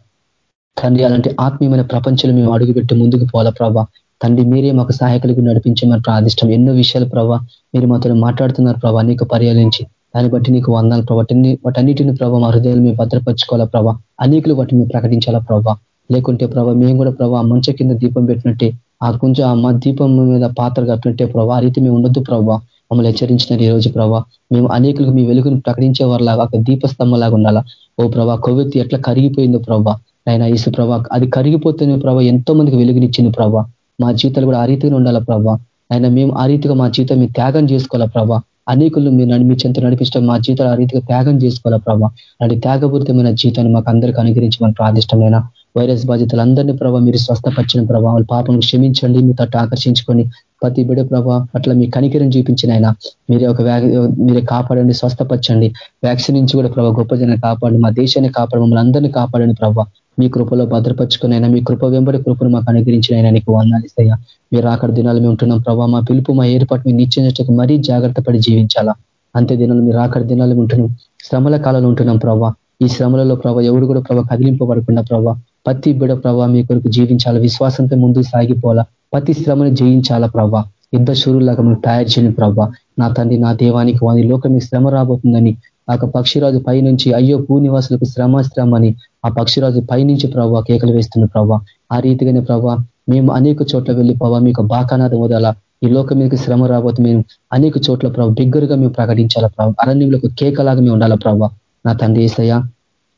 S1: తండ్రి అలాంటి ఆత్మీయమైన ప్రపంచంలో మేము అడుగుపెట్టి ముందుకు పోవాలా ప్రభా? తండ్రి మీరే మాకు సహాయకులకు నడిపించమని ప్రార్థిష్టం. ఎన్నో విషయాలు ప్రభా మీరు మాతో మాట్లాడుతున్నారు ప్రభా నీకు పర్యాలించి దాన్ని బట్టి నీకు వందాలు ప్రభా. వాటన్నిటిని ప్రభావ మా హృదయాలు మేము భద్రపరచుకోవాలా ప్రభా? అనేకులు వాటిని మేము ప్రకటించాలా ప్రభా? లేకుంటే ప్రభా మేము కూడా ప్రభా మంచ కింద దీపం పెట్టినట్టే ఆ కొంచెం ఆ మా దీపం మీద పాత్ర కట్టినట్టే ప్రభా ఆ రీతి మేము ఉండొద్దు ప్రభా. మమ్మల్ని హెచ్చరించినారు ఈ రోజు ప్రభా. మేము అనేకులకు మీ వెలుగును ప్రకటించే వారిలాగా ఒక దీపస్తంభలాగా ఉండాలా? ఓ ప్రభా కొవ్వెత్తి ఎట్లా కరిగిపోయిందో ప్రభా. ఆయన ఇసు ప్రభా అది కరిగిపోతున్న ప్రభా ఎంతో మందికి వెలుగునిచ్చింది ప్రభా. మా జీవితాలు కూడా ఆ రీతిగా ఉండాలా ప్రభా. ఆయన మేము ఆ రీతిగా మా జీవితం మీరు త్యాగం చేసుకోవాలా ప్రభా. అనేకులు మీరు మీ చెంత నడిపిస్తాం మా జీవితాలు ఆ రీతిగా త్యాగం చేసుకోవాలా ప్రభా. అలాంటి త్యాగపూరితమైన జీవితాన్ని మాకు అందరికీ అనుగ్రహించి మన ప్రాదిష్టమైన వైరస్ బాధితులందరినీ ప్రభావ మీరు స్వస్థపరిచిన ప్రభావ వాళ్ళ పాపం క్షమించండి మీ తట్టు ఆకర్షించుకొని ప్రతి బిడ ప్రభావ అట్లా మీ కనికరం చూపించిన ఆయన. మీరే ఒక మీరే కాపాడండి స్వస్థపరచండి. వ్యాక్సిన్ నుంచి కూడా ప్రభావ గొప్ప జనం కాపాడండి. మా దేశాన్ని కాపాడు మమ్మల్ని అందరినీ కాపాడండి ప్రభావ మీ కృపలో భద్రపరుచుకునైనా మీ కృప వెంబడి కృపను మాకు అనుగ్రహించిన ఆయన నీకు వందాలిస్తాయా మీరు అక్కడ దినాలు మేము ఉంటున్నాం ప్రభావ మా పిలుపు మా ఏర్పాటు మీరు నిశ్చయించటకు మరీ జాగ్రత్త పడి జీవించాలా. అంతే దినాలు మీరు ఆఖరి దినాలు ఉంటున్నాం. శ్రమల కాలంలో ఉంటున్నాం ప్రభావ ఈ శ్రమలలో ప్రభావ ఎవడు కూడా ప్రభావ కదిలింపబడకుండా ప్రభావ ప్రతి బిడ ప్రభావ మీ కొరకు జీవించాలా విశ్వాసంతో ముందుకు సాగిపోవాలా ప్రతి శ్రమను జయించాలా ప్రభా యుద్ధ శూరులాగా మేము తయారు చేయని ప్రభా. నా తండ్రి నా దేవానికి వాని లోకం శ్రమ రాబోతుందని ఆ పక్షిరాజు పై నుంచి అయ్యో భూనివాసులకు శ్రమ శ్రమ అని ఆ పక్షిరాజు పై నుంచి ప్రభావ కేకలు వేస్తున్న ప్రభా. ఆ రీతిగానే ప్రభా మేము అనేక చోట్ల వెళ్ళి ప్రభావ మీకు బాకానాథం వదల ఈ లోకం మీకు శ్రమ రాబోతు మేము అనేక చోట్ల ప్రభావ బిగ్గరగా మేము ప్రకటించాలా ప్రభావ అరణ్యంలో కేకలాగా మేము ఉండాలా ప్రభావ నా తండ్రి ఏసయ్య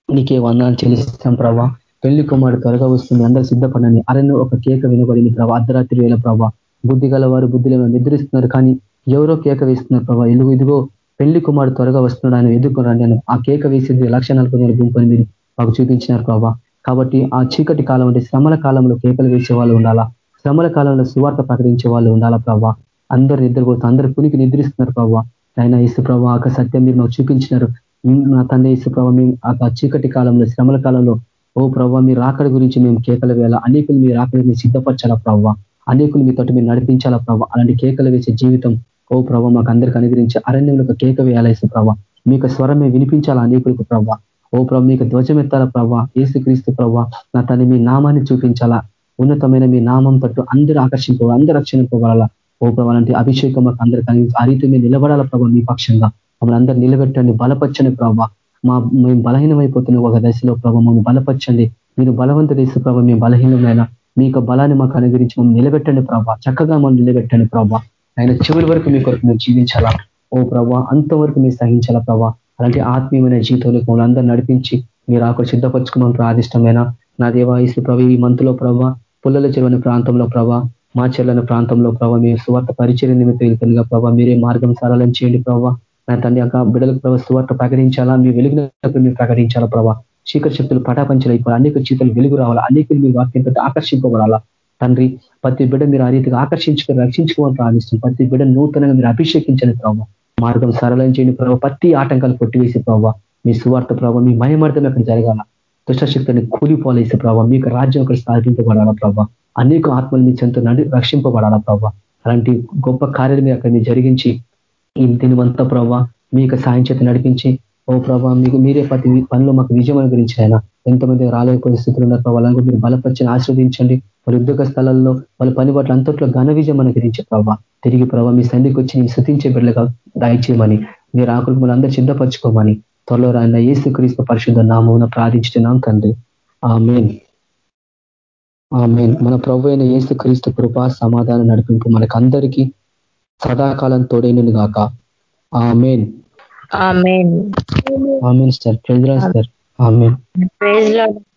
S1: నీకే వందనాలు చెల్లిస్తాం ప్రభా. పెళ్ళి కుమారుడు త్వరగా వస్తుంది. అందరూ సిద్ధపడని అరణ్య ఒక కేక వినబడింది ప్రభా. అర్ధరాత్రి వేల ప్రభా. బుద్ధి వారు బుద్ధిలో నిద్రిస్తున్నారు కానీ ఎవరో కేక వేస్తున్నారు ప్రభా. ఎలుగు ఇదిగో పెళ్ళి కుమారుడు త్వరగా వస్తున్నాడు. ఆయన ఎదుర్కొనండి నేను ఆ కేక వేసింది లక్ష నలభై వేల మీరు మాకు చూపించినారు ప్రభా. కాబట్టి ఆ చీకటి కాలం అంటే శ్రమల కాలంలో కేకలు వేసే వాళ్ళు ఉండాలా? శ్రమల కాలంలో సువార్త ప్రకటించే వాళ్ళు ఉండాలా ప్రభా? అందరు నిద్రపోతూ అందరు పునికి నిద్రిస్తున్నారు ప్రభావ ఆయన ఇసు ప్రభా ఆ సత్యం మీరు మాకు చూపించినారు. నా తండ్రి ఇసు ప్రభా మేము ఆ చీకటి కాలంలో శ్రమల కాలంలో ఓ ప్రభావ మీ రాకడ గురించి మేము కేకలు వేయాలా? అనేకులు మీ రాకడి మీరు సిద్ధపరచాలా ప్రభావ అనేకులు మీ తోటి మీరు నడిపించాలా ప్రభావ అలాంటి కేకలు వేసే జీవితం ఓ ప్రభావ మాకు అందరికి అనుగ్రహించి అరణ్యంలో కేక వేయాలేసి ప్రభావ మీకు స్వరమే వినిపించాలా అనేకులకు ప్రభావ ఓ ప్రభ మీకు ధ్వజం ఎత్తాలా ప్రభావ ఏసుక్రీస్తు ప్రభావ నా తన మీ నామాన్ని చూపించాలా? ఉన్నతమైన మీ నామం తట్టు అందరూ ఆకర్షించుకోవాలి అందరూ రక్షించుకోవాలా ఓ ప్రభావ అలాంటి అభిషేకం మాకు అందరికీ ఆ రీతి మీద నిలబడాల ప్రభావ మీ పక్షంగా? మమ్మల్ని అందరూ నిలబెట్టండి బలపచ్చని ప్రభావ మా మేము బలహీనమైపోతున్న ఒక దశలో ప్రభావ మమ్మల్ని బలపరచండి. మీరు బలవంత దేశ ప్రభావ మేము బలహీనమైన మీ బలాన్ని మాకు అనుగ్రహించి మమ్మల్ని నిలబెట్టండి ప్రభావ చక్కగా మనం నిలబెట్టండి ప్రభావ ఆయన చివరి వరకు మీ కొరకు మేము జీవించాలా? ఓ ప్రభా అంతవరకు మీరు సహించాలా ప్రభావ అలాంటి ఆత్మీయమైన జీవితంలో మమ్మల్ని అందరూ నడిపించి మీరు ఆకు సిద్ధపరచుకోమని ప్రాదిష్టమైన నా దేవాయసు ప్రభు ఈ మంతులో ప్రభా పుల్లల చెరువని ప్రాంతంలో ప్రభా మా చెల్లని ప్రాంతంలో ప్రభావ మీరు సువార్త పరిచయం నిమిత్తం వెళ్తుందిగా ప్రభావ మీరే మార్గం సరళం చేయండి ప్రభావ నా తండ్రి యొక్క బిడ్డలకు ప్రభావ సువార్త ప్రకటించాలా? మీ వెలుగునప్పుడు మీరు ప్రకటించాలా ప్రభావ చీకటి శక్తులు పటాపంచలు అయిపోవాలి? అనేక జీవితాలు వెలుగు రావాలా? అనేకులు మీ వాక్యంతో ఆకర్షింపబడాలా? తండ్రి ప్రతి బిడ్డ మీరు ఆ రీతిగా ఆకర్షించుకొని రక్షించుకోవాలని ప్రార్థిస్తాం ప్రతి బిడ్డ నూతనంగా మీరు అభిషేకించని ప్రభావ మార్గం సరళం చేయండి ప్రభావ ప్రతి ఆటంకాలు కొట్టివేసి ప్రభావ మీ సువార్త ప్రభావ మీ మయమర్థం అక్కడ జరగాల. దుష్టశక్తిని కూలిపోలేసే ప్రభావ మీకు రాజ్యం అక్కడ స్థాపింపబడాలా ప్రభావ అనేక ఆత్మలు మీ చెంత రక్షింపబడాలా ప్రభావ అలాంటి గొప్ప కార్యాలు మీరు అక్కడ జరిగించి ఈ దినవంతా ప్రభావ మీకు సాయం చేత నడిపించి ఓ ప్రభావ మీకు మీరే ప్రతి పనిలో మాకు విజయం గురించి ఆయన ఎంతమంది రాలే పరిస్థితులు ఉన్నారు ప్రభావ మీరు బలపరిచి ఆశ్రవదించండి. వాళ్ళ ఉద్యోగ స్థలాల్లో వాళ్ళ పని వాటి అంతట్లో ఘన విజయం అనుగ్రహించే ప్రభావ తిరిగి ప్రభావ మీ సంధికి వచ్చి నీ శృతించే బిడ్డలుగా దయచేయమని మీరు ఆకులు మనం అందరూ సిద్ధపరచుకోమని త్వరలో రాయన ఏసు క్రీస్తు పరిశుద్ధ నామం ప్రార్థించుతున్నాం తండ్రి. ఆ మెయిన్ ఆ మెయిన్ మన ప్రభు అయిన ఏసు క్రీస్తు కృప సమాధానం నడిపింపు మనకందరికీ సదాకాలం తోడైనను గాక.
S2: Amen.
S1: Amen. Sir. Praise sir. Amen.